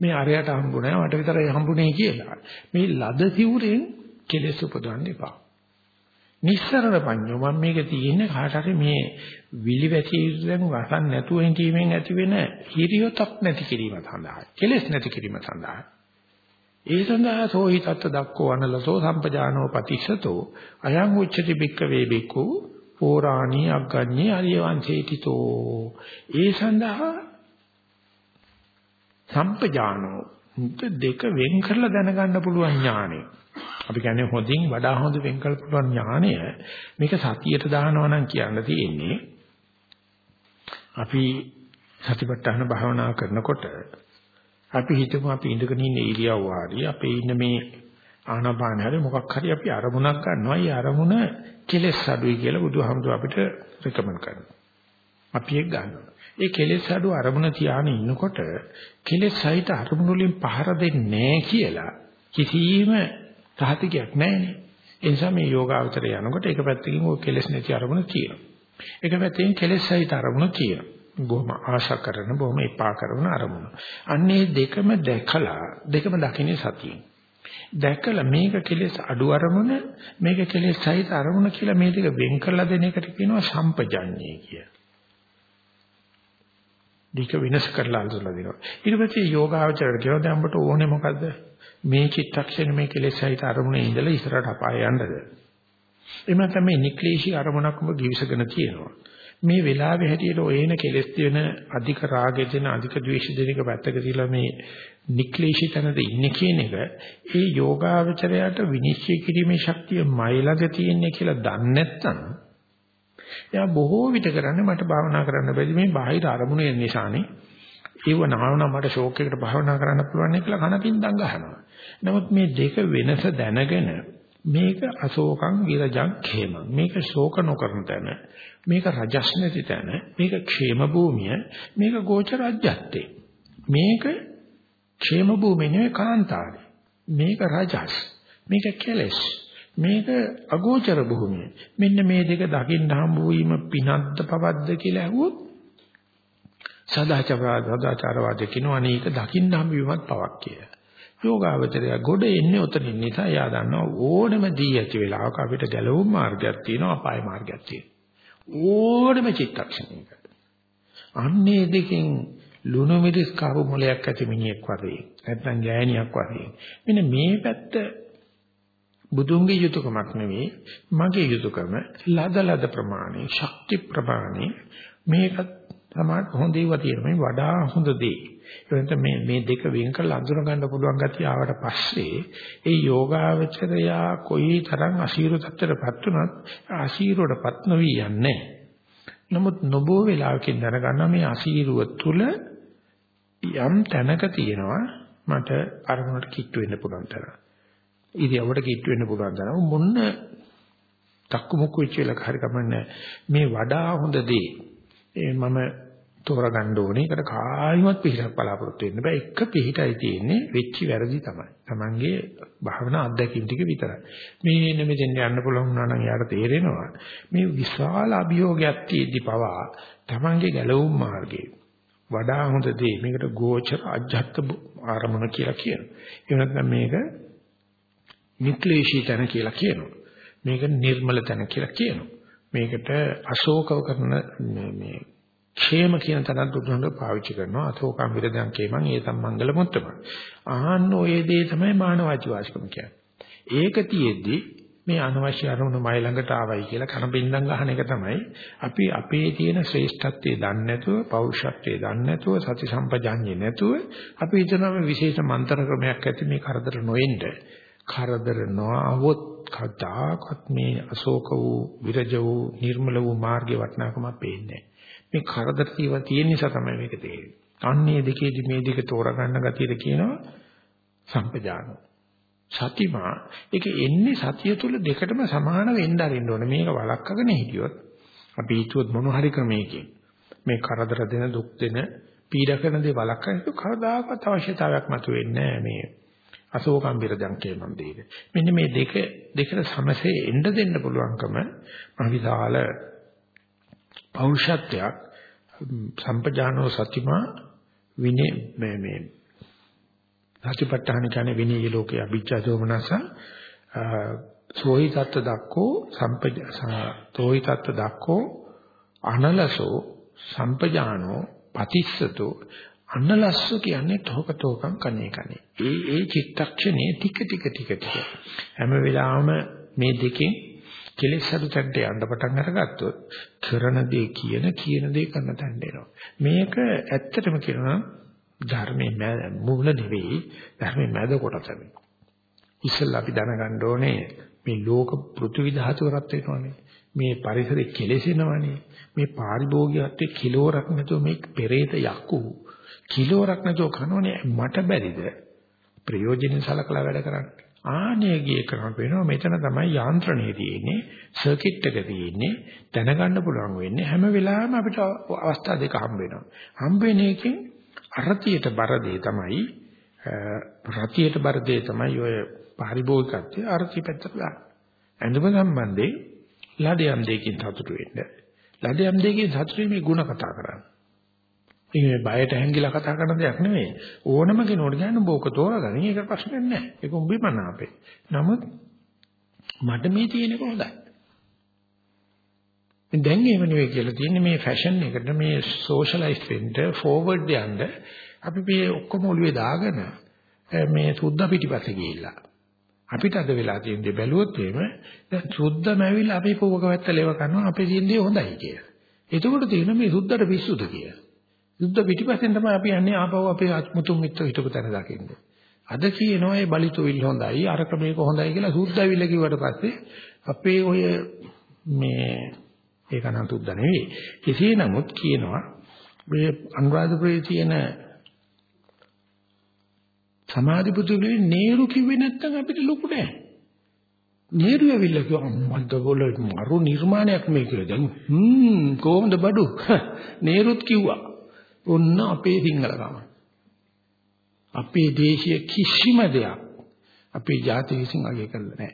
මේ අරයට හම්බුනේ මට විතරයි හම්බුනේ කියලා. මේ ලද සිවුරෙන් කෙලෙස් උපදවන්න එපා. නිස්සරණ පඤ්ඤෝ. මම මේක තියෙන්නේ කාට හරි මේ විලි වැසියෙන් වසන් නැතුව හිටීමෙන් ඇති වෙන හිරියොතක් නැති කිරීම සඳහා කෙලෙස් නැති කිරීම සඳහා. ඒ සඳහා සෝහිතත් දක්කෝ අනලසෝ සම්පජානෝ පතිසතෝ අයං උච්චති බික්ක වේ බික්කු පෝරාණී අග්ගඤ්ඤේ අරිය වංශේතිතෝ ඒ සඳහා සම්පජානෝ. දෙක වෙන් කරලා දැනගන්න පුළුවන් ඥානෙ. අපි කියන්නේ හොඳින් වඩා හොඳ වෙන් කළ පුළුවන් ඥානය මේක සතියට දානවා නම් කියන්න තියෙන්නේ අපි සතිපට්ඨාන භාවනා කරනකොට අපි හිතමු අපි ඉඳගෙන ඉන්න ඉරියව්ව හරි අපේ ඉන්න මේ ආනාපාන හරි මොකක් හරි අපි අරමුණක් ගන්නවා. ඒ අරමුණ කෙලෙස් අඩුයි කියලා බුදුහාමුදුර අපිට රෙකමන්ඩ් කරනවා. අපි ඒක ගන්නවා. ඒ කෙලෙස් අඩු අරමුණ තියාගෙන ඉන්නකොට කෙලෙස් සහිත අරමුණු වලින් පහර දෙන්නේ නැහැ කියලා කිසිම සහතිකයක් නැහැනේ. ඒ නිසා මේ යෝගාවචරය යනකොට එක පැත්තකින් ওই කෙලෙස් නැති අරමුණ තියෙනවා. එක පැත්තකින් කෙලෙස් සහිත අරමුණ තියෙනවා. බොහොම ආශා කරන බොහොම එපා කරන අරමුණ. අන්නේ දෙකම දැකලා දෙකම දකින්නේ සතියෙන්. දැකලා මේක කෙලෙස් අඩු අරමුණ මේක කෙලෙස් සහිත අරමුණ කියලා මේ දෙක වෙන් කරලා දෙන එකට කියනවා සම්පජඤ්ඤය කිය. දෙක වෙනස් කරලා අඳුරලා දෙනවා. ඊට පස්සේ යෝගාවචරයට කියනවා දැන් ඔබට ඕනේ මොකද්ද? මේ චිත්තක්ෂණ මේ කෙලෙස් සහිත අරමුණේ ඉඳලා ඉස්සරහට අපාය යන්නද? එහෙම නැත්නම් මේ නික්ලේශී අරමුණක්ම givisගෙන තියෙනවා. මේ වෙලාවේ හැටියට ඔයන කෙලෙස් දෙන අධික රාගෙ දෙන අධික ද්වේෂ දෙන එක පැත්තක තියලා මේ නික්ලේශී තැනද ඉන්නේ කියන එක ඒ යෝගාවචරයට විනිශ්චය කිරීමේ ශක්තිය මයිලඟ තියෙන්නේ කියලා දන්නේ නැත්නම් එයා බොහෝ විට කරන්නේ මට භාවනා කරන්න බැරි මේ බාහිර අරමුණු නිසානේ ඒව නාවනම් මට ෂෝක් එකකට භාවනා කරන්න පුළුවන් කියලා කනපින්දම් ගහනවා. නමුත් මේ දෙක වෙනස දැනගෙන මේක අශෝකං විරජං ඛේමං මේක ශෝක නොකරන තැන මේක රජස් නැති තැන මේක ඛේම භූමිය මේක ගෝචර අධ්‍යත්තේ මේක ඛේම භූමිය නෙවෙයි කාන්තාරේ. මේක රජස් මේක කෙලස් මේක අගෝචර භූමිය. මෙන්න මේ දෙක දකින්න හම්බ වීම පිනද්ද පවද්ද කියලා ඇහුවොත් සදාචාරවාද සදාචාරවාද කියනවා අනේක දකින්න හම්බ වීමත් පවක් කියලා. යෝගාවචරය. ගොඩ එන්නේ උතනින් නිසා යා දන්නවා ඕනම දී ඇති වෙලාවක අපිට ගැලවුම් මාර්ගයක් තියෙනවා අපාය මාර්ගයක් තියෙනවා. ඕනම චිත්තක්ෂණයක. අන්නේ දෙකෙන් ලුණු මිරිස් කාපු මොලයක් ඇති මිනිහෙක් වගේ නැත්නම් ගෑණියක් වගේ. මෙන්න මේ පැත්ත බුදුන්ගේ යුතුයකමක් නෙවෙයි මගේ යුතුයකම ලද ලද ප්‍රමාණය ශක්ති ප්‍රමාණය. මේක තමයි හොඳ ඒවා තියෙනවා වඩා හොඳ දේ. එතන මේ මේ දෙක වෙන් කරලා අඳුර ගන්න පුළුවන් ගැතිය ආවට පස්සේ ඒ යෝගාවචරයා කොයි තරම් අශීරු තත්ත්වයටපත් වුණත් අශීරුවටපත් නොවි යන්නේ. නමුත් නොබෝ වෙලාවකින් දැනගන්නවා මේ අශීරුව තුල යම් තැනක තියෙනවා මට අරමුණට කිට්ටු වෙන්න පුළුවන් තරම්. ඉතියවට කිට්ටු වෙන්න පුළුවන් තරම්. මොන්න තක්කු මුක්කු වෙච්ච වෙලක හරි කමන්නේ මේ වඩා හොඳ දේ. මම තෝරගන්න ඕනේ. ඒකට කායිමත් පිළිසක් බලාපොරොත්තු වෙන්න බෑ. එක පිළිහිටයි තියෙන්නේ වෙච්ච වැරදි තමයි. Tamange භාවනා අත්දැකීම් ටික විතරයි. මේ මෙතෙන් යන්න පුළුවන් වුණා නම් යාට තේරෙනවා මේ විශාල අභියෝගයක් තියෙද්දි පවා Tamange ගැලවුම් මාර්ගයේ වඩා හොඳ දේ මේකට ගෝචර අජ්ජත් ආරමුණ කියලා කියනවා. ඒ නැත්නම් මේක නික්ලේශී තන කියලා කියනවා. මේක නිර්මල තන කියලා කියනවා. මේකට අශෝකව කරන මේ ക്ഷേම කියන තනත් බුදුහාමුදුර පාවිච්චි කරනවා අතෝකම් විරදං කේමං ඒ සම්මංගල මුත්තම. ආහන්න ඔය දේ තමයි මානවාචි වාසිකම කියන්නේ. ඒක තියෙද්දි මේ අනවශ්‍ය අරමුණු මයි ළඟට ආවයි කියලා කන බින්දම් ගහන එක තමයි අපි අපේ තියෙන ශ්‍රේෂ්ඨත්වයේ දන්නේ නැතුව පෞරුෂත්වයේ දන්නේ නැතුව සති සම්පජාඤ්ඤේ නැතුව අපි හිතනවා මේ විශේෂ මන්ත්‍ර ක්‍රමයක් ඇති මේ කරදර නොෙන්න කරදර නොආවොත් කදාකත් මේ අශෝක වූ විරජ වූ නිර්මල වූ මාර්ගයේ වටිනාකම පේන්නේ මේ කරදර තියව තියෙන නිසා තමයි මේක තේරෙන්නේ අන්නේ දෙකේදී මේ දෙක තෝරගන්න ගතියද කියනවා සම්පජානෝ සතිමා ඒක එන්නේ සතිය තුල දෙකටම සමාන වෙන්න අරින්න ඕනේ. මේක වළක්කගෙන හිටියොත් අපි හිතුවොත් මොන හරි ක්‍රමයකින් මේ කරදර දෙන දුක් දෙන පීඩා කරන දේ වළක්වන්න කවදාකවත් අවශ්‍යතාවයක් මතුවෙන්නේ නැහැ මේ අශෝකම් බිරජංකේ මන් දෙයිද. මෙන්න මේ දෙක දෙකට සමසේ එන්න දෙන්න පුළුවන්කම මහ විශාල පෞරුෂත්වයක් සම්පජානෝ සතිමා විනේ මේ මේ සතිපට්ඨාන කියන්නේ විනී ලෝකේ අභිජ්ජා දෝමනස සෝහි තත්ත දක්කෝ සම්පජ තෝහි තත්ත දක්කෝ අනලසෝ සම්පජානෝ පතිස්සතෝ අනලස්සු කියන්නේ තෝක තෝකම් කන්නේ කන්නේ ඒ ඒ චිත්තක්ෂණේ ටික ටික ටික ටික. හැම වෙලාවම මේ දෙකෙන් කෙලෙස් අඩුතන්ට යන්න පටන් අරගත්තොත් කරන දේ කියන කියන දේ කරන තැනට එනවා මේක ඇත්තටම කියනවා ධර්මයේ මූල නෙවෙයි ධර්මයේ මැද කොටස මේ. ඉස්සෙල්ලා අපි දැනගන්න ඕනේ මේ ලෝක පෘථිවි ධාතුව රත් වෙනවනේ. මේ පරිසරෙ කෙලෙසෙනවනේ. මේ පාරිභෝගිකත්වයේ කිලෝරක් නැතුව මේ පෙරේත යක්කු කිලෝරක් නැතුව කනෝනේ මට බැරිද ප්‍රයෝජනෙ සලකලා වැඩ කරන්න. ආනේ ගිය කරන වෙනවා මෙතන තමයි යාන්ත්‍රණය තියෙන්නේ සර්කිට් එක තියෙන්නේ දැනගන්න පුළුවන් වෙන්නේ හැම වෙලාවෙම අපිට අවස්ථා දෙක හම්බ වෙනවා. හම්බ වෙන එකෙන් අරතියට බර දේ තමයි රතියට බර දේ තමයි ඔය පාරිභෝගිකත්වයේ අරති පැත්තට දාන්න. ඇඳුම සම්බන්ධයෙන් ලඩියම් දෙකකින් සතුටු වෙන්න. ලඩියම් දෙකකින් සතුටු මේ ಗುಣ කතා කරන්න. මේ බයට හැංගිලා කතා කරන දෙයක් නෙමෙයි. ඕනම කෙනෙකුට ගන්න බෝක තෝරගන්න. ඒක ප්‍රශ්නයක් නෑ. ඒක උඹිමන අපේ. නමුත් මට මේ තියෙනක හොඳයි. දැන් එහෙම නෙවෙයි කියලා තියෙන්නේ මේ ෆැෂන් එකට මේ සෝෂලයිස් වෙන්න ෆෝවර්ඩ් යන්න අපි මේ ඔක්කොම ඔළුවේ දාගෙන මේ සුද්ධ පිටිපස්සේ ගිහිල්ලා අපිට අද වෙලා තියෙන දේ බැලුවොත් එහෙම දැන් සුද්ධම ඇවිල්ලා අපි පොවක වැත්ත ලෙව කරනවා අපේ තියෙන දේ හොඳයි කියලා. එතකොට තියෙන මේ සුද්ධට පිස්සුද කියලා. සුද්ධ පිටිපස්සෙන් තමයි අපි යන්නේ ආපහු අපේ මුතුන් මිත්‍ර හිටපු තැන දකින්නේ. අද කියනවා මේ බලිතොවිල් හොඳයි අරක මේක හොඳයි කියලා සුද්ධ ඇවිල්ලා කිව්වට පස්සේ අපේ ඔය මේ ඒක නම් තුද්ද නෙවෙයි. කෙසේ නමුත් කියනවා මේ අනුරාධපුරයේ තියෙන සමාධි පුතුලේ නේරු කිව්වේ නැත්තම් අපිට ලොකු නෑ. නේරු ඇවිල්ලා කිව්වා මන්ද බෝල මරු නිර්මාණයක් මේ කියලා. දැන් හ්ම් කොහොමද බඩු? [laughs] නේරුත් කිව්වා. ඔන්න අපේ සිංහලකම. අපේ දේශීය කිසිම දෙයක් අපේ ජාති විසින් අගය කරලා නැහැ.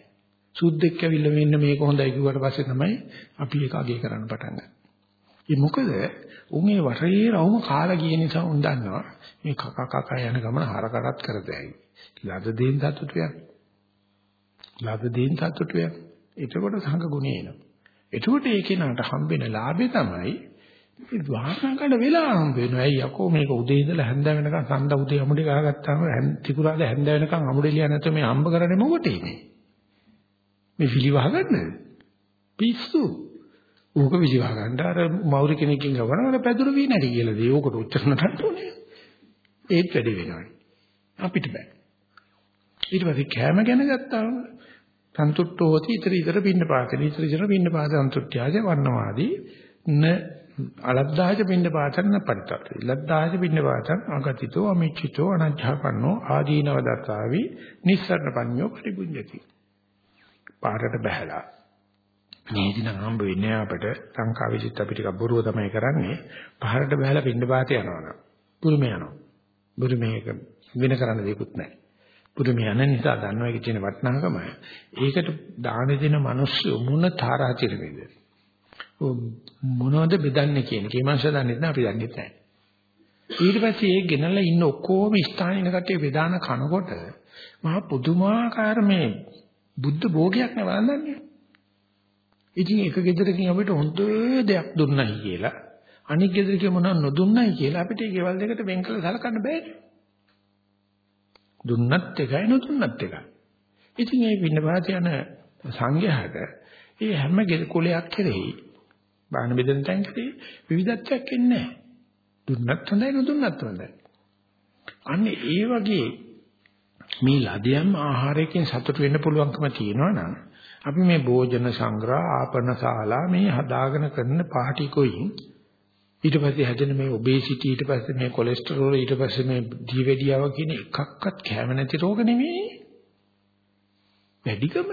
සුද්දෙක් ඇවිල්ලා මෙන්න මේක හොඳයි කිව්වට පස්සේ තමයි අපි ඒක අගය කරන්න පටන් ගන්නේ. ඒ මොකද උන්ගේ වටේ රවුම කාලා ගිය නිසා උන් දන්නවා මේ කක කක යන ගමන හරකටත් කරදැයි. ලද දෙයින් සතුටු යන. ලද දෙයින් සතුටු යන. එතකොට සංඝ ගුණය එනවා. එතකොට ඒ කෙනාට හම්බෙන ලාභය තමයි මේ වාහනකට වෙලා හම්බ වෙනවා. ඇයි යකෝ මේක උදේ ඉඳලා හැන්ද වෙනකන් සඳ උදේ අමුඩි ගහගත්තාම තිකුරාද හැන්ද වෙනකන් අමුඩි ලියා නැත්නම් මේ හම්බ කරන්නේ මොකටද මේ? මේ විලි වහගන්නද? පිස්සු. ඕක විලි වහගන්න අර මෞරි කෙනකින් ගවන අර පැදුරු වී නැටි කියලා දේ. ඕකට උච්චර නටන්න ඕනේ. ඒත් වැඩි වෙනවා. අපිට බෑ. ඊට පස්සේ කැම ගැන ගත්තාම සන්තුට්ඨෝ hoti ඊතර ඊතර පින්න පාතේ ඊතර ඊතර පින්න පාත සන්තුට්ඨ්‍යාජ වන්නවාදී න අලද්දාජ පින්න පාතන පරිතත් ලද්දාජ පින්න පාතන අගතිතෝ අමිච්චිතෝ අනජ්ජාපන්නෝ ආදීනව දත්තාවි නිස්සරණ පඤ්ඤෝ පරිපුඤ්ජති පාරට බහැලා. මේ දින හම්බ වෙන්නේ අපට සංකාවිසිට අපි ටිකක් බොරුව තමයි කරන්නේ. පාරට බහැලා පින්න පාතේ යනවනම් පුරුමේ යනවා. බුරුමේක වෙන කරන්න දෙයක්වත් නැහැ. පුරුමේ යන නිසා දන්නවා ඒකේ තියෙන වටිනාකම. ඒකට දාන දෙන මිනිස්සු මොන තාරාතිරමේද මොනවද බෙදන්නේ කියන එක. මේ මනස දන්නේ නැහැ අපි දන්නේ නැහැ. ඊට පස්සේ ඒ ගෙනල්ලා ඉන්න ඔක්කොම ස්ථානින කටේ වේදාන කනකොට මහා පුදුමාකාර මේ බුද්ධ භෝගයක් නේ වළඳන්නේ. ඉතින් එක ගෙදරකින් අපිට හොඳ දෙයක් දුන්නයි කියලා අනිත් ගෙදරකින් මොනව නොදුන්නයි කියලා අපිට ඒ ගෙවල් දෙකට වෙන් කළ සලකන්න බෑනේ. දුන්නත් එකයි නොදුන්නත් එකයි. ඉතින් මේ පින්නපාත යන සංඝයාට ඒ හැම කුලයක් කෙරෙහි බාහන බෙදෙන තැන් කෙරෙහි විවිධත්වයක් එන්නේ නැහැ. දුන්නත් හොඳයි නොදුන්නත් හොඳයි. අන්න ඒ වගේ මේ ලදියම් ආහාරයෙන් සතුට වෙන්න පුළුවන්කම තියෙනවා නම් අපි මේ භෝජන සංග්‍රහ ආපන ශාලා මේ හදාගෙන කරන පාටි කොයින් ඊට පස්සේ හැදෙන මේ ඔබේසිටි ඊට පස්සේ මේ කොලෙස්ටරෝල් ඊට පස්සේ මේ දීවැඩියාව කියන එකක්වත් කැම නැති රෝග නෙමෙයි වැඩිකම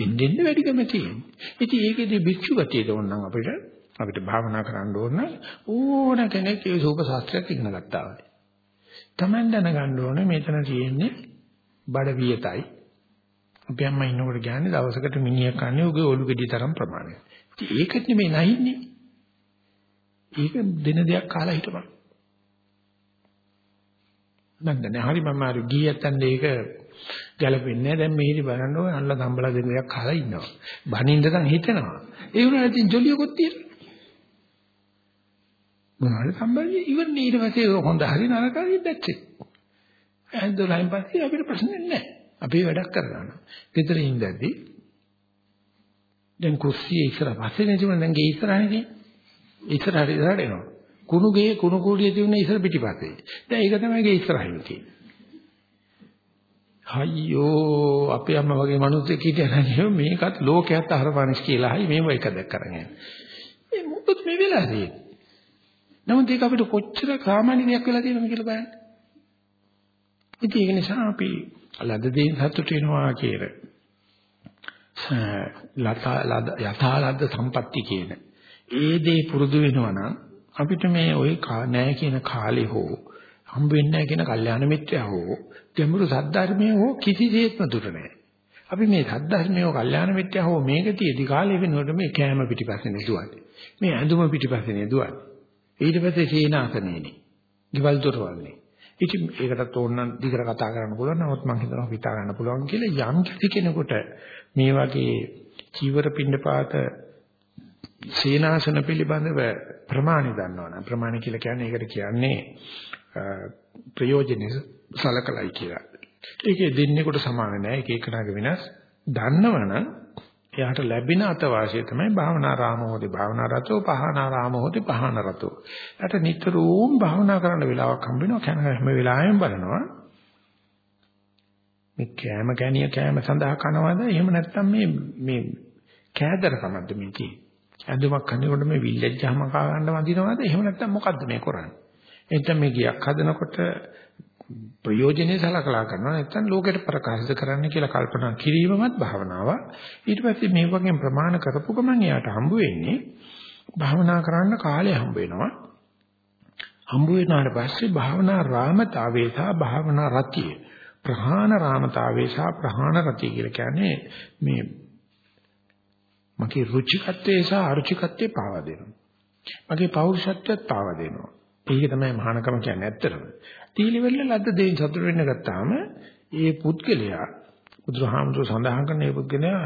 ඉන්දින්න වැඩිකම තියෙන්නේ ඉතින් ඒකෙදි භික්ෂු ගතිය දෝන්නම් අපිට අපිට භාවනා කරන්න ඕන ඕන කෙනෙක් ඒ සූප ශාස්ත්‍රයක් ඉගෙන ගත්තා වගේ. Taman දැනගන්න ඕනේ මෙතන තියෙන්නේ බඩ වියතයි. අපි අම්මා ඉන්නකොට කියන්නේ දවසකට මිනිහක් කන්නේ උගේ ඔලු ගෙඩි තරම් ප්‍රමාණයක්. ඉතින් ඒකත් නෙමෙයි නැහින්නේ. ඒක දින දෙයක් කාලා හිටපන්. නන්දනේ හරි මම අර ගියත්තන් ඒක ගැලපෙන්නේ නැහැ. දැන් මෙහෙදි බලන්න ඕන අල්ල සම්බල දෙන දෙයක් කාලා ඉන්නවා. බනින්න දැන් හිතනවා. ඒ වුණා ඉතින් ජොලියකොත් තියෙනවා. මොනවාරි සම්බන්ධය ඉවරනේ ඊට පස්සේ හොඳ හරි නරක හරි දැක්කේ. ඇන්දෝලයින් පස්සේ අපිට ප්‍රශ්න නැහැ. අපි වැඩක් කරගන්නවා. ගෙදර ඉඳද්දි දැන් කුස්සිය ඉස්සර පස්සේ නේ දැන් ගේ ඉස්සරහනේ තියෙන්නේ. ඉස්සරහට ඉස්සරහට එනවා. කුණු ගේ කුණු කුඩිය තියුනේ ඉස්සර පිටිපස්සේ. දැන් ඒක තමයි ගේ ඉස්සරහින් තියෙන්නේ. අයියෝ අපේ අම්මා වගේ මිනිස්සෙක් හිටියනම් මේකත් ලෝකයට අහරපානිස් කියලා හයි මේව එක දැක් කරගෙන. මේ මොකද මේ වෙලා තියෙන්නේ? නමුත් ඒක අපිට කොච්චර සාමාන්‍ය දෙයක් වෙලා තියෙනවද කියලා බලන්න. ඉතින් ඒක නිසා අපි ලද දෙයින් සතුට වෙනවා කියලා. යථා ලද සම්පatti කියන ඒ දේ පුරුදු වෙනවා නම් අපිට මේ ওই නෑ කියන කාලේ හෝ හම්බ වෙන්නේ නැහැ කියන කල්යාණ මිත්‍යා හෝ ගැඹුරු සද්ධර්මයේ හෝ කිසිසේත්ම දුර නැහැ. අපි මේ සද්ධර්මයේ හෝ කල්යාණ මිත්‍යා හෝ මේක තියදී කාලේ වෙනකොට මේ කෑම පිටිපස්සේ නෙදුවන්නේ. මේ ඇඳුම පිටිපස්සේ නෙදුවන්නේ. ඊට පස්සේ සීනාසනේනේ. ගෙවල් දොරවල්නේ. ඉතින් ඒකටත් ඕන නම් දිගට කතා කරන්න පුළුවන්. නමුත් මම හිතනවා හිතා ගන්න පුළුවන් කියලා යම් කිසි කෙනෙකුට මේ වගේ චීවර පින්නපාත සීනාසන පිළිබඳව ප්‍රමාණි දන්නවනම් ප්‍රමාණි කියලා කියන්නේ ඒකට කියන්නේ ප්‍රයෝජනෙ සලකලයි කියලා. ඒකේ දෙන්නෙකුට සමාන නැහැ. එක එකනාගේ වෙනස්. දන්නවනම් එයාට ලැබෙන අතවාසිය තමයි භාවනා රාමෝති භාවනා රතෝ පහනා රාමෝති පහන රතෝ. එයාට නිතරම භාවනා කරන්න වෙලාවක් හම්බ වෙනවා. කන හැම වෙලාවෙම බලනවා. මේ කෑම ගැණිය කෑම සඳහා කනවද? එහෙම නැත්නම් මේ මේ කෑදරකමක්ද මේ කියන්නේ? ඇඳුමක් හදනකොට මේ විල්ලෙජ්ජාම කා ගන්න වදිනවද? එහෙම නැත්නම් මොකද්ද මේ කරන්නේ? එතන මේ ගියක් හදනකොට ප්‍රයෝජනෙයි සලකලා කරනවා නැත්නම් ලෝකෙට ප්‍රකාශිත කරන්න කියලා කල්පනා කිරීමමත් භාවනාව. ඊට පස්සේ මේ වගේ ප්‍රමාණ කරපු ගමන් එයාට හම්බ වෙන්නේ භාවනා කරන්න කාලය හම්බ වෙනවා. හම්බ වෙනාට පස්සේ භාවනා රාමතාවේ සහ භාවනා රතිය ප්‍රහාණ රාමතාවේ සහ ප්‍රහාණ රතිය කියලා කියන්නේ මේ මගේ රුචිකත්වයේ සහ අරුචිකත්වයේ පාවා දෙනවා. මගේ පෞරුෂත්වයත් පාවා දෙනවා. ඒක තමයි මහානකම කියන්නේ ඇත්තටම. තීලිවෙල්ල ලද්ද දෙයින් සතුට වෙන්න ගත්තාම ඒ පුද්ගලයා බුදුහාමුදුර සඳහන් කරන මේ පුද්ගලයා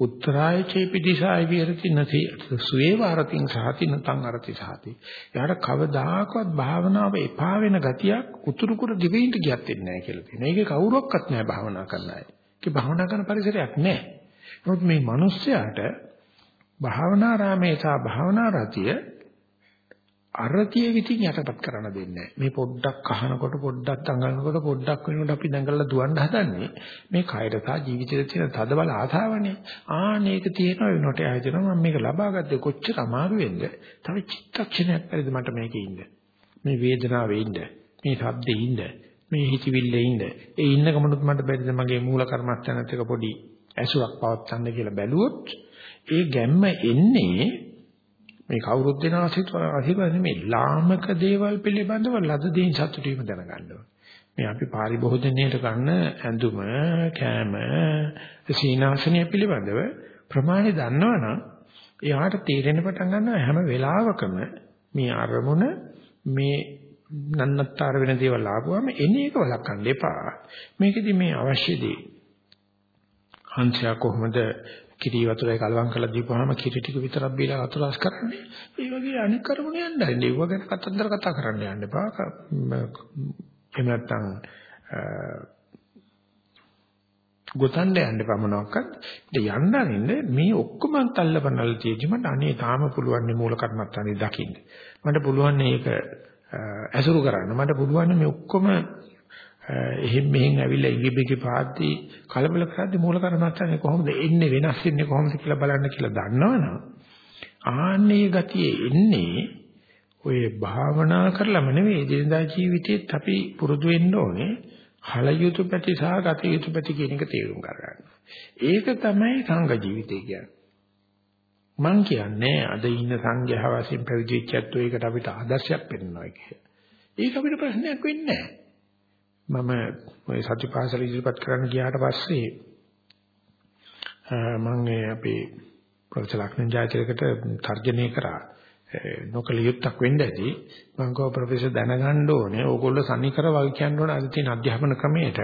උත්තරාය චේපි දිසාය විහෙරති නැති සුවේව අරතින් සහති නතං අරති සහති. එයාට කවදාකවත් භාවනාව එපා වෙන ගතියක් උතුරු කුර දිවෙයින්ට ගියත් වෙන්නේ නැහැ කියලා තියෙනවා. ඒකේ කවුරක්වත් නැහැ භාවනා කරන අය. ඒක භාවනා කරන පරිසරයක් නැහැ. නමුත් මේ මිනිස්යාට භාවනා රාමේ සහ භාවනා රතිය අරතිය විතින් යටපත් කරන්න දෙන්නේ මේ පොඩ්ඩක් අහනකොට පොඩ්ඩක් අඟනකොට පොඩ්ඩක් වෙනකොට අපි දඟලලා දුවන්න හදන්නේ මේ කයර සහ ජීවිතයේ තියෙන තද බල ආසාවනේ. ආනේක තියෙනවා වෙනකොට ආයතනවා මම මේක ලබා ගත්තේ කොච්චර අමාරු වෙන්ද තව චිත්තක්ෂණයක් පරිද මට මේකේ ඉන්න? මේ වේදනාවේ ඉන්න? මේ ශබ්දේ ඉන්න? මේ හිතවිල්ලේ ඉන්න? ඒ ඉන්න ගමනුත් මට බැරිද? මගේ මූල කර්මස්ථානත් එක පොඩි ඇසුරක් පවත්වන්න කියලා බැලුවොත් ඒ ගැම්ම එන්නේ මේ කවුරුත් දෙන ආශිර්වාද නෙමෙයි. ලාමක දේවල් පිළිබඳව ලද දේන් සතුටු වීම දැනගන්න මේ අපි පාරිභෝජනයට ගන්න ඇඳුම කෑම සීනාසනය පිළිබඳව ප්‍රමාණය දන්නවනම් එයාට තීරණ පටන් ගන්නවා හැම වෙලාවකම මේ අරමුණ මේ නන්නත්තර වෙන දේවල් ආපුවම එන එක වළක්වන්න එපා. මේකෙදි මේ අවශ්‍ය දේ. හංසයා කොහොමද කිරි වතුරයි කලවම් කරලා දීපුවාම කිරි ටික විතරක් බීලා වතුරස් කරන්නේ. ඒ වගේ අනික් කරමුණ යන්න හරින්න. ඒව ගැන කතන්දර කතා කරන්න යන්න එපා. එහෙම නැත්නම් ගොතන්න යන්න එපා මොනවාක්වත්. ඉතින් යන්න අරින්න මේ ඔක්කොම තල්ලපනල් තියෙදි මට අනේ තාම පුළුවන් මේ මූල කර්මත්තානේ දකින්න. මට පුළුවන් මේක ඇසුරු කරන්න. මට පුළුවන් මේ ඔක්කොම එහෙන් මෙහෙන් ඇවිල්ලා ඉඟිබිකි පාද්දී කලබල කරද්දී මූල කර්මස්ථානේ කොහොමද එන්නේ වෙනස් වෙන්නේ කොහොමද කියලා බලන්න කියලා දන්නවනම් ආන්නේ ගතිය එන්නේ ඔය භාවනා කරලම නෙවෙයි දිනදා ජීවිතේත් අපි පුරුදු වෙන්න ඕනේ හල යුතු පැති සහ ගත යුතු පැති කියන එක තේරුම් ගන්න. ඒක තමයි සංඝ ජීවිතය කියන්නේ. මං කියන්නේ අද ඉන්න සංඝයා වශයෙන් පැවිදි වෙච්ච ඇත්තෝ ඒකට අපිට ආදර්ශයක් පෙන්වනවා කියලා. ඒක අපිට ප්‍රශ්නයක් වෙන්නේ නැහැ. මම ওই සතිපාසල ඉදිරිපත් කරන්න ගියාට පස්සේ මම අපේ ප්‍රොෆෙසර් ලක්ෂණ ජයතිලකට තර්ජනය කරා. නොකල යුත්තක් වෙන්න ඇති. මම කව ප්‍රොෆෙසර් දැනගන්න ඕනේ. ඕගොල්ලෝ සනිකර වගේ කියන්න ඕනේ. අද තියෙන අධ්‍යාපන ක්‍රමයට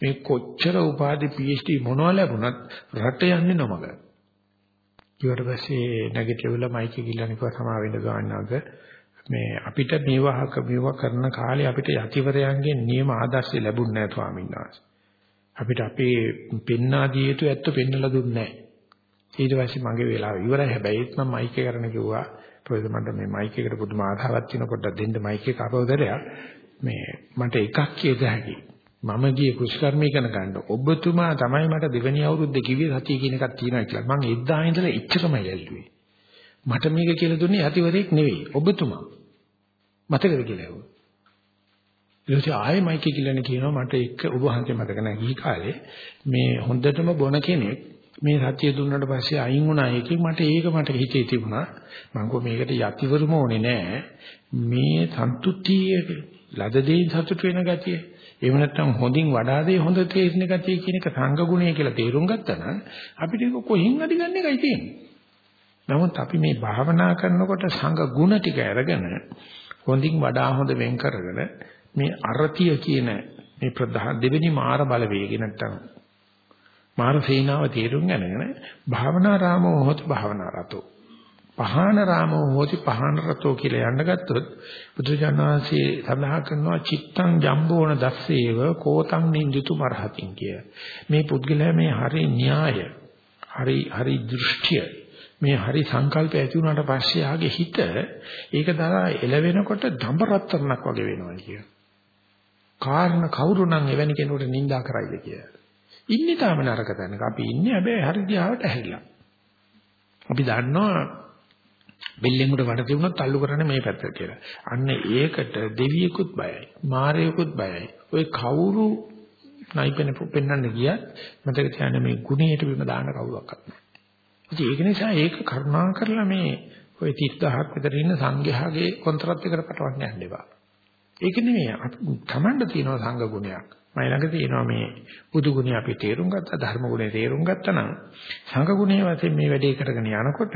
මේ කොච්චර උපාධි PhD මොනවා ලැබුණත් රට යන්නේ නොමග. ඊට පස්සේ නැගිටවිලා මයික් එක ගිල්ලනිකව සමා වෙන්න ගන්නවද මේ අපිට මේවාහක මේවා කරන කාලේ අපිට යතිවරයන්ගේ නියම ආදර්ශය ලැබුණ නැහැ ස්වාමීන් වහන්සේ. අපිට අපේ පෙන්නා දිය යුතු ඇත්ත පෙන්නලා දුන්නේ නැහැ. ඊට පස්සේ මගේ වෙලාව ඉවරයි. හැබැයි ඒත් මම මයික් එක කරන කිව්වා. පොයිද මට මේ මයික් එකට පුදුම ආසාවක් තියෙන පොඩ්ඩක් දෙන්න මයික් එක අපවදරයක්. මේ මට එකක් කියද හැකි. මම ගියේ කුෂ්කර්මී කරන ගන්න. ඔබතුමා තමයි මට දෙවෙනි අවුරුද්දේ කිව්වේ සතිය කියන එකක් තියෙනවා කියලා. මම එදා ඉඳලා ඉච්චරමයි ඇල්ලුවේ. මට මේක කියලා දුන්නේ යතිවරයෙක් නෙවෙයි ඔබතුමා. මතකද කියලා ඇහුවා. ඊට පස්සේ ආයෙ මයික් එකකින් කියනවා මට එක්ක ඔබ වහන්සේ මතක නැහැ. ගිහි කාලේ මේ හොඳටම බොන කෙනෙක් මේ සත්‍ය දුන්නාට පස්සේ අයින් වුණා එකෙක් මට ඒක මට හිතේ තිබුණා. මම කෝ මේකට යතිවරම ඕනේ නෑ මේ සන්තුතිය ලද දෙයින් සතුට වෙන ගතිය. එහෙම නැත්නම් හොඳින් වඩා දේ හොඳ තේරෙන ගතිය කියන එක සංඝ ගුණය කියලා තේරුම් ගත්තා නම් අපිට ඒක කොහෙන් අදි ගන්න එකයි තියෙන්නේ. නමුත් අපි මේ භාවනා කරනකොට සංඝ ගුණ ටික අරගෙන හොඳින් වඩා හොඳ වෙන් කරගෙන මේ අරතිය කියන මේ ප්‍රධාන දෙවෙනි මාර බලවේගය නැත්තම් මාර සේනාව තේරුම් ගන්නගෙන භාවනා රාමෝ හොත භාවනා රතෝ පහාන රාමෝ හෝති පහාන රතෝ කියලා යන්න ගත්තොත් බුදුජානනාංශයේ සඳහන් කරනවා චිත්තං ජම්බෝන දස්සේව කෝතං නින්දිතු මරහතින් කිය. මේ පුද්ගලයා මේ හරි න්‍යාය හරි හරි දෘෂ්ටිය මේ හරි සංකල්ප ඇති වුණාට පස්සේ ආගේ හිත ඒක දරා එළවෙනකොට දඹ රත්තරණක් වගේ වෙනවා කිය. කාරණ කවුරු නම් එවැනි කෙනෙකුට නිඳා කරයිද කියලා. ඉන්නේ තාම නරක තැනක. අපි ඉන්නේ හැබැයි හරි දිහාවට ඇහැරිලා. අපි දන්නවා බෙල්ලෙන් උඩ වඩ තිබුණොත් අල්ලු කරන්නේ මේ පැත්තට කියලා. අන්න ඒකට දෙවියෙකුත් බයයි. මාරයෙකුත් බයයි. ඔය කවුරු නයිපෙන පෙන්නන්න ගියත් මතක තියාගන්න මේ ගුණයට බිම දාන්න කවුරක්වත් නැහැ. ඉතින් ඒක නිසා ඒක කරුණා කරලා මේ ওই 30000ක් විතර ඉන්න සංඝයාගේ කොන්ත්‍රාත් එකට පටවන්න යන්න එපා. ඒක නෙමෙයි තමන්ට තියෙන සංඝ ගුණයක්. මම ළඟ තියෙනවා මේ බුදු ගුණය අපි තේරුම් ගත්තා ධර්ම ගුණය තේරුම් ගත්තා නම් සංඝ ගුණය වශයෙන් මේ වැඩේ කරගෙන යනකොට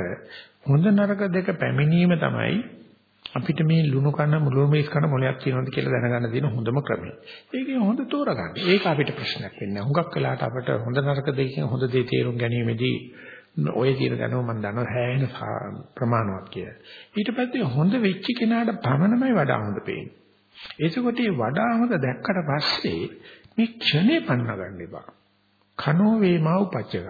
හොඳ නරක දෙක පැමිණීම තමයි අපිට මේ ලුණු කන මුළු මේස් කන මොලයක් තියෙනවද කියලා දැනගන්න තියෙන හොඳම ක්‍රමය. ඒකේ හොඳ තෝරගන්න. ඒක අපිට ප්‍රශ්නයක් වෙන්නේ. හුඟක් වෙලාට අපිට හොඳ නරක දෙකකින් හොඳ දේ තේරුම් ගැනීමේදී ඔය කියන දැනුම මම දන්නවා හැයෙන ප්‍රමාණවත් කියලා. ඊට පස්සේ හොඳ වෙච්ච කෙනාට පමණමයි වඩා හොඳ පේන්නේ. එතකොට මේ වඩා හොඳ දැක්කට පස්සේ මේ ක්ෂණේ පන්න ගන්න එපා. කනෝ වේමා උපච්චක.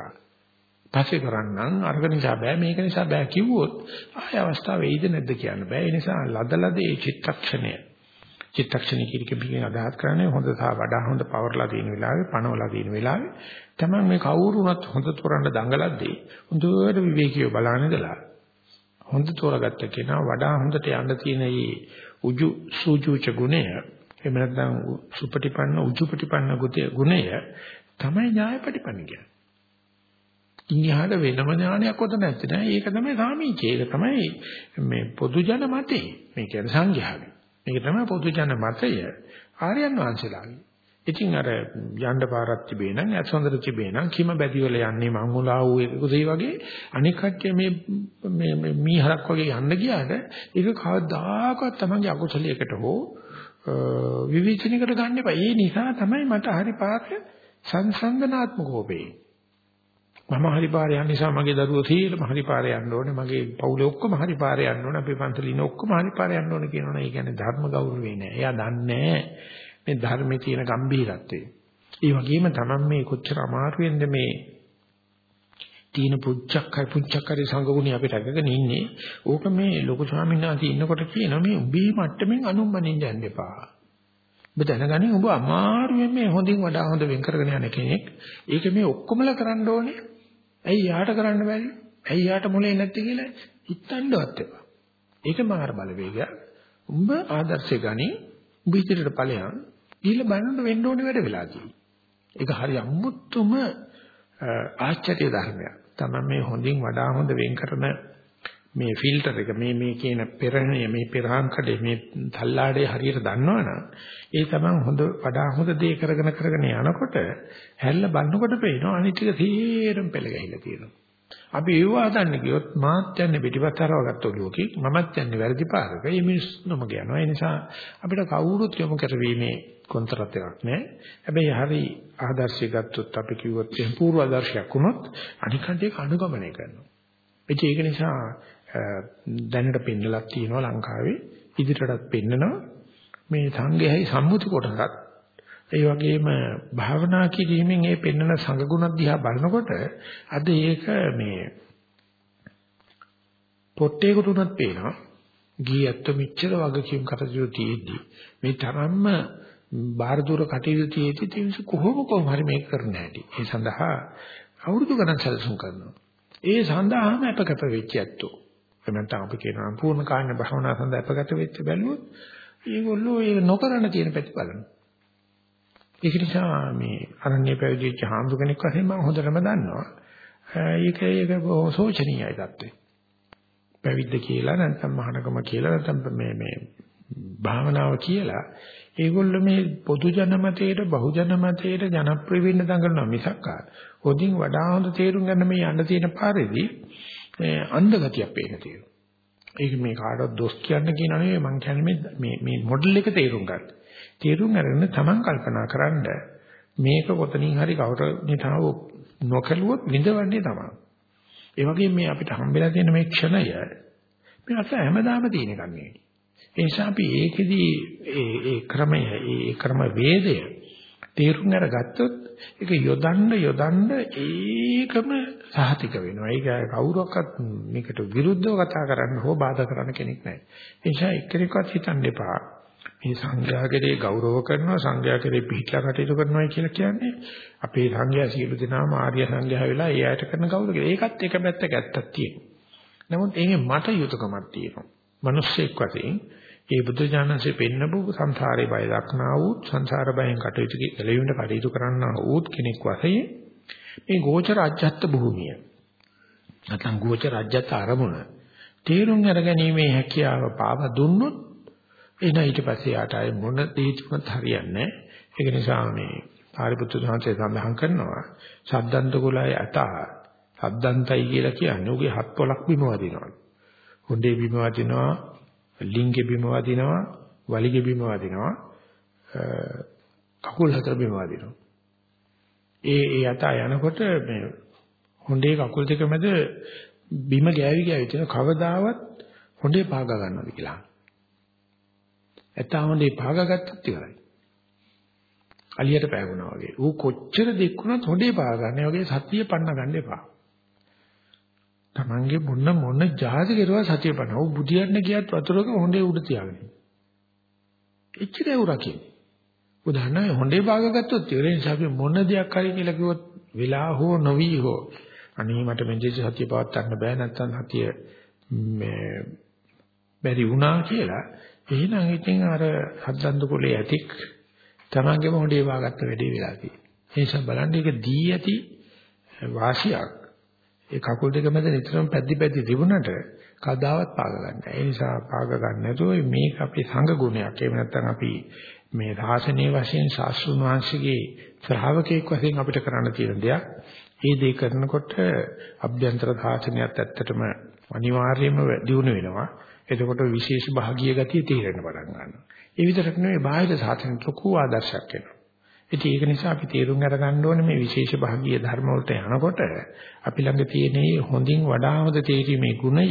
පස්සේ කරන්නම් අර්ග නිසා බෑ මේක නිසා බෑ කිව්වොත් ආය අවස්ථාව වෙයිද නැද්ද කියන්න බෑ. ඒ නිසා ලදලදේ චිත්තක්ෂණය. චිත්තක්ෂණය කිරිකෙමින් අදහස් කරන්නේ හොඳ සහ වඩා හොඳ පවර්ලා තියෙන වෙලාවේ පණවලා තියෙන වෙලාවේ තමයි මේ කවුරු වුණත් හොඳ තොරන්න දඟලද්දී හොඳට විවේකීව බලන ඉඳලා හොඳ තෝරගත්ත කෙනා වඩා හොඳට යන්න තියෙන මේ උජු සූජුච ගුණය එහෙම නැත්නම් සුපටිපන්න උජුපටිපන්න ගුණය තමයි ඥායපටිපන්න කියන්නේ. ඉන්හිහාට වෙනම ඥානයක් ඔත නැත්තේ නෑ. ඒක තමයි සාමීචය. ඒක තමයි මේ පොදු ජන මතේ. මේ කියන්නේ සංඝයාගේ. මේක තමයි පොදු ජන මතය ආර්යයන් වහන්සේලාගේ. ඉතින් අර යන්න පාරක් තිබේ නම් ඇසොඳර තිබේ නම් කිම බැදිවල යන්නේ මං උලා වූ එකකුසේ වගේ අනික් කට්ටිය මේ මේ මීහරක් වගේ යන්න ගියාට ඒක කවදාකවත් තමන්ගේ අකුසලයකට හෝ විවිචනයකට ගන්න එපා. ඒ නිසා තමයි මට හරි පාරක සංසන්දනාත්මකව වෙන්නේ. මම හරි පාරේ යන නිසා මගේ දරුවෝ සීලම හරි පාරේ යන්න ඕනේ. මගේ පවුලේ ඔක්කොම හරි පාරේ යන්න ඕනේ. අපේ පන්සලේ ඉන්න ඔක්කොම හරි පාරේ යන්න ඕනේ කියනවනේ. ඒ කියන්නේ ධර්ම ගෞරවේ නෑ. එයා දන්නේ මේ ධර්මයේ තියෙන ගැඹීරත්වය. ඒ වගේම තමයි මේ කොච්චර අමාරුවෙන්ද මේ තීන පුච්චක් හරි පුච්චක් හරි සංගුණي අපිට අගගෙන ඉන්නේ. ඕක මේ ලොකු ස්වාමීන් වහන්සේ ඉන්නකොට කියනවා මේ උඹේ මට්ටමින් අනුම්මනින්න යන්න එපා. ඔබ දැනගන්නේ ඔබ අමාරුවෙන් මේ හොඳින් වඩා හොඳ වෙන් කරගෙන යන කෙනෙක්. ඒක මේ ඔක්කොමලා කරන්න ඕනේ. ඇයි යාට කරන්න බැරි? ඇයි යාට මොලේ නැත්තේ කියලා හිතන්නවත් එපා. ඒක මාර බලවේගයක්. උඹ ආදර්ශය ගනි. උඹ ඉදිරියට ඵලයන්. ඊළ බලන්න වෙන්න ඕනේ වැඩ වෙලා තියෙන්නේ. ඒක හරි අමුතුම ආශ්චර්ය ධර්මයක්. තමයි මේ හොඳින් වඩා හොඳ වෙන් කරන මේ ෆිල්ටර් එක මේ මේ කියන පෙරණිය මේ පෙරහන් කඩේ මේ තල්ලාඩේ හරියට දන්නවනම් ඒ තමයි හොඳ වඩා හොඳ දේ කරගෙන කරගෙන යනකොට හැල්ල බannකොට පේනවා අනිත් ටික තීරම් පෙළ ගහිලා තියෙනවා. අපි ඒව හදන්න ගියොත් මාත් යන්නේ පිටිපස්ස හරවගත්ත ඔළුවකින් මමත් යන්නේ වැරදි පාරක. මේ මිනිස්සුම කියනවා. ඒ නිසා අපිට කවුරුත් යොමු කරවීමේ කොන්තරත් එකක් නැහැ. හැබැයි හරි ආදර්ශය ගත්තොත් අපි කිව්වොත් එහෙනම් පූර්ව ආදර්ශයක් වුණොත් අනිකට ඒක අනුගමනය කරනවා. ඒක නිසා දැනට පෙන්නලක් තියෙනවා ලංකාවේ. ඉදිරියටත් පෙන්නනවා. මේ සංඝයයි සම්මුති කොටසත් ඒ වගේම භාවනා කිරීමෙන් ඒ පෙන්නන සංගුණ දිහා බලනකොට අද ඒක මේ පොට්ටේකට උනත් පේනවා. ගියත් මෙච්චර වගකීම් කටයුතු තියෙද්දි මේ තරම්ම බාහිර දුර කටයුතු තියෙද්දි තින්ස කොහොම කොහොම හරි මේක කරන්න හැටි ඒ සඳහා අවුරුදු ගණන් සැලසුම් කරනවා. ඒ සඳහාම අපකත වෙච්ච ඇත්තෝ. එහෙම නැත්නම් අපි කියනවා පූර්ණ කාණ භාවනා සඳහා අපගත වෙච්ච බැලුවොත් ඒගොල්ලෝ ඒක නොකරන තියෙන පැති බලනවා. ඒක නිසා මේ අරණ්‍ය පැවිදිච්ච හාමුදුර කෙනෙක් වශයෙන් මම හොඳටම දන්නවා. ඒක ඒක සෝචනීයයි தත්ත්වේ. පැවිද්ද කියලා නැත්නම් මහානකම කියලා නැත්නම් මේ මේ භාවනාව කියලා ඒගොල්ලෝ මේ පොදු ජනමතයට බහු ජනමතයට ජනප්‍රිය වෙන්න දඟලනවා මිසක් හොදින් වඩා හොඳ තේරුම් ගන්න මේ යන්න තියෙන පාරේදී මේ අන්ධ ගතියක් පේන තියෙනවා. ඒක මේ කාටවත් දොස් කියන්න කියන නෙවෙයි මම කියන්නේ මේ මේ මොඩල් එක තේරුම් ගන්න. තේරුම් අරගෙන Taman කල්පනා කරන්න මේක කොතනින් හරි කවුරුනිතාව නොකලුවොත් විඳවන්නේ තමයි. ඒ වගේම මේ අපිට හම්බෙලා තියෙන මේ ක්ෂණය මේ අස හැමදාම තියෙන එකක් නෙවෙයි. ඒ නිසා අපි ඒකෙදී ඒ ඒ ක්‍රමය ඒ ක්‍රම වේදය තේරුම් අරගත්තොත් ඒක යොදන්න යොදන්න ඒකම සහතික වෙනවා. ඒක කවුරක්වත් මේකට විරුද්ධව කතා කරන්න හෝ බාධා කරන්න කෙනෙක් නැහැ. ඒ නිසා එක්කෙනෙක්වත් හිතන්න එපා. මේ සංඝයාගේ ගෞරව කරනවා සංඝයා කෙරේ පිළිట్లా කටයුතු කරනවා කියලා කියන්නේ අපේ සංඝයා සියලු දෙනාම ආර්ය සංඝයා වෙලා ඒ අයට කරන ගෞරවය. ඒකත් එක පැත්තක ඇත්තක් තියෙනවා. නමුත් ඒකේ මට යුතුයකමක් තියෙනවා. මිනිස්සෙක් වශයෙන් ඒ බුදු ඥානසේ පෙන්නපු සංසාරේ බය දක්නා වූ සංසාර බයෙන් කටයුතු කෙලෙවිඳ කටයුතු කරන්නා වූ කෙනෙක් වශයෙන් මේ ගෝචර අජ්ජත් භූමිය නැත්නම් ගෝචර අජ්ජත් ආරමුණ තේරුම් අරගැනීමේ හැකියාව පාව දුන්නොත් එන ඊට පස්සේ යාට අය මොන දේ තුනත් හරියන්නේ නැහැ. ඒක නිසා මේ ආරිපුත්තු සාංශය සඳහන් කරනවා සද්දන්ත කුලයි අතා සද්දන්තයි කියලා කියන්නේ උගේ හත් පොලක් බිම වදිනවා. හොඬේ බිම වදිනවා, ලිංගේ බිම වදිනවා, වලිගේ බිම වදිනවා, කකුල් හතර බිම වදිනවා. ඒ ඒ අතා යනකොට මේ හොඬේ කකුල් දෙක මැද බිම ගෑවි ගෑවි තියෙන කවදාවත් හොඬේ පාග ගන්නවද කියලා. ඇත්තා හොඬේ පාගගත්තත් ඉවරයි. අලියට පෑගුණා වගේ. ඌ කොච්චර දෙක්ුණත් හොඬේ පාග ගන්න. ඒ වගේ සතිය පන්න ගන්න එපා. Tamange මොන මොන ජාති කෙරුවා සතිය පන්න. ඌ බුදියන්න ගියත් වතුරක හොඬේ උඩ තියාගෙන. එච්චර උරකින්. උදාහරණයක් හොඬේ පාග ගත්තොත් ඒ නිසා අපි මොන දෙයක් හරි කියලා කිව්වොත් වෙලා හෝ නොවි හෝ අනේ මට මෙන්ජේ සතිය පවත් ගන්න බෑ නැත්තම් සතිය මේ බැරි වුණා කියලා එහෙනම් ඉතින් අර හද්දන්දු කුලේ ඇතික් තමන්ගේම හොඬේ වාගත්ත වැඩේ වෙලා තියෙනවා. ඒ නිසා බලන්න ඒක දී ඇති වාසියක්. ඒ කකුල් දෙක මැද නිතරම පැද්දි පැද්දි තිබුණට කදාවත් පාග ගන්න. ඒ නිසා පාග ගන්න නැතුව මේක අපේ සංඝ ගුණයක්. එහෙම නැත්නම් අපි මේ රාසනීය වශයෙන් ශාස්ත්‍රුන් වහන්සේගේ ශ්‍රාවකෙක් වශයෙන් අපිට කරන්න තියෙන දෙයක්. මේ දේ කරනකොට අභ්‍යන්තර සාසනයත් ඇත්තටම අනිවාර්යයෙන්ම දියුණු වෙනවා. එතකොට විශේෂ භාගීය ගතිය තේරෙන්න පටන් ගන්නවා. ඒ විතරක් නෙවෙයි බාහිර සාසනෙට ලොකු ආදර්ශයක් වෙනවා. ඉතින් ඒක නිසා අපි තේරුම් අරගන්න ඕනේ මේ විශේෂ භාගීය ධර්ම වලට යනකොට අපි ළඟ තියෙන හොඳින් වඩා හොඳ තේරීමේ ගුණය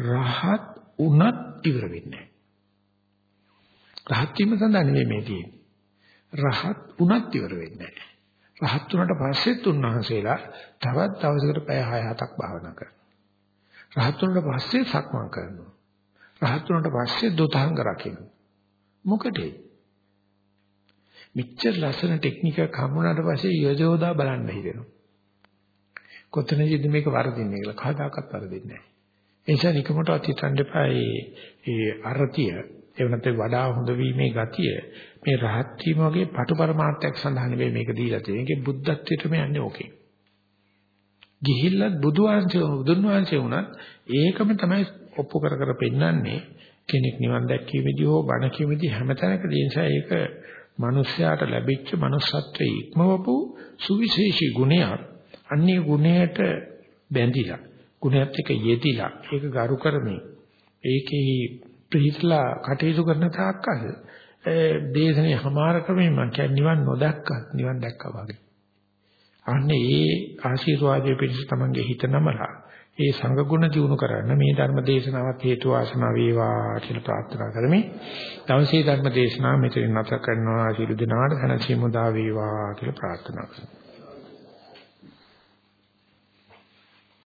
රහත් උනත් ඉවර වෙන්නේ රහත් වීම සඳහා නෙමෙයි මේ තියෙන්නේ. රහත් උනත් ඉවර වෙන්නේ නැහැ. රහත් උනට පස්සෙත් උන්වහන්සේලා තවත් දවසකට පැය 6-7ක් භාවනා කරනවා. රහත් උනට පස්සේ සක්මන් කරනවා. රහත් උනට පස්සේ දොතහංග රකින්න. මොකටද? මෙච්චර ලස්සන ටෙක්නික කමුණාට පස්සේ යෝජෝදා බලන්න හිතෙනවා. කොතනදීද මේක වරදින්නේ කියලා කවදාකවත් වරදින්නේ නැහැ. ඒ නිසා නිකමටවත් හිතන්න එපා ඒ අරතිය ඒ වෙනත් වඩා හොඳ වීමේ ගතිය මේ රහත් වීම වගේ පටු පරමාර්ථයක් සඳහා නෙවෙයි මේක දීලා තියෙන්නේ. ඒකේ බුද්ධත්වයටම යන්නේ ඕකේ. ගිහිල්ලත් බුදු වහන්සේ බුදුන් වහන්සේ වුණත් ඒකම තමයි ඔප්පු කර කර පෙන්නන්නේ කෙනෙක් නිවන් දැක්කීමේදී හෝ බණ කීමේදී හැමතැනකදී නිසා ඒක මිනිස්යාට ලැබිච්ච manussත්වයේ ඉක්මවපු සුවිශේෂී ගුණයක්. අන්නේ ගුණයට බැඳිලා ගුණයත් එක්ක යෙදිලා ඒක ගරු කරමින් ඒකෙහි ප්‍රීතිලා කටයුතු කරන තාක්කල් දේශනේ හමාර ක්‍රමයෙන් මම කියන්නේ නිවන් නොදැක්කත් නිවන් දැක්කා වගේ. අන්නේ ඒ ආශිර්වාදයේ පිණිස තමන්ගේ හිත නමලා ඒ සංඝ ගුණ දිනු කරන්න මේ ධර්ම දේශනාවත් හේතු වාසනා වේවා කියලා ප්‍රාර්ථනා කරමි. දවසේ ධර්ම දේශනාව මෙතන නැත කරනවා. සියලු දෙනාට සනසීමු දා වේවා කියලා ප්‍රාර්ථනා කරමි.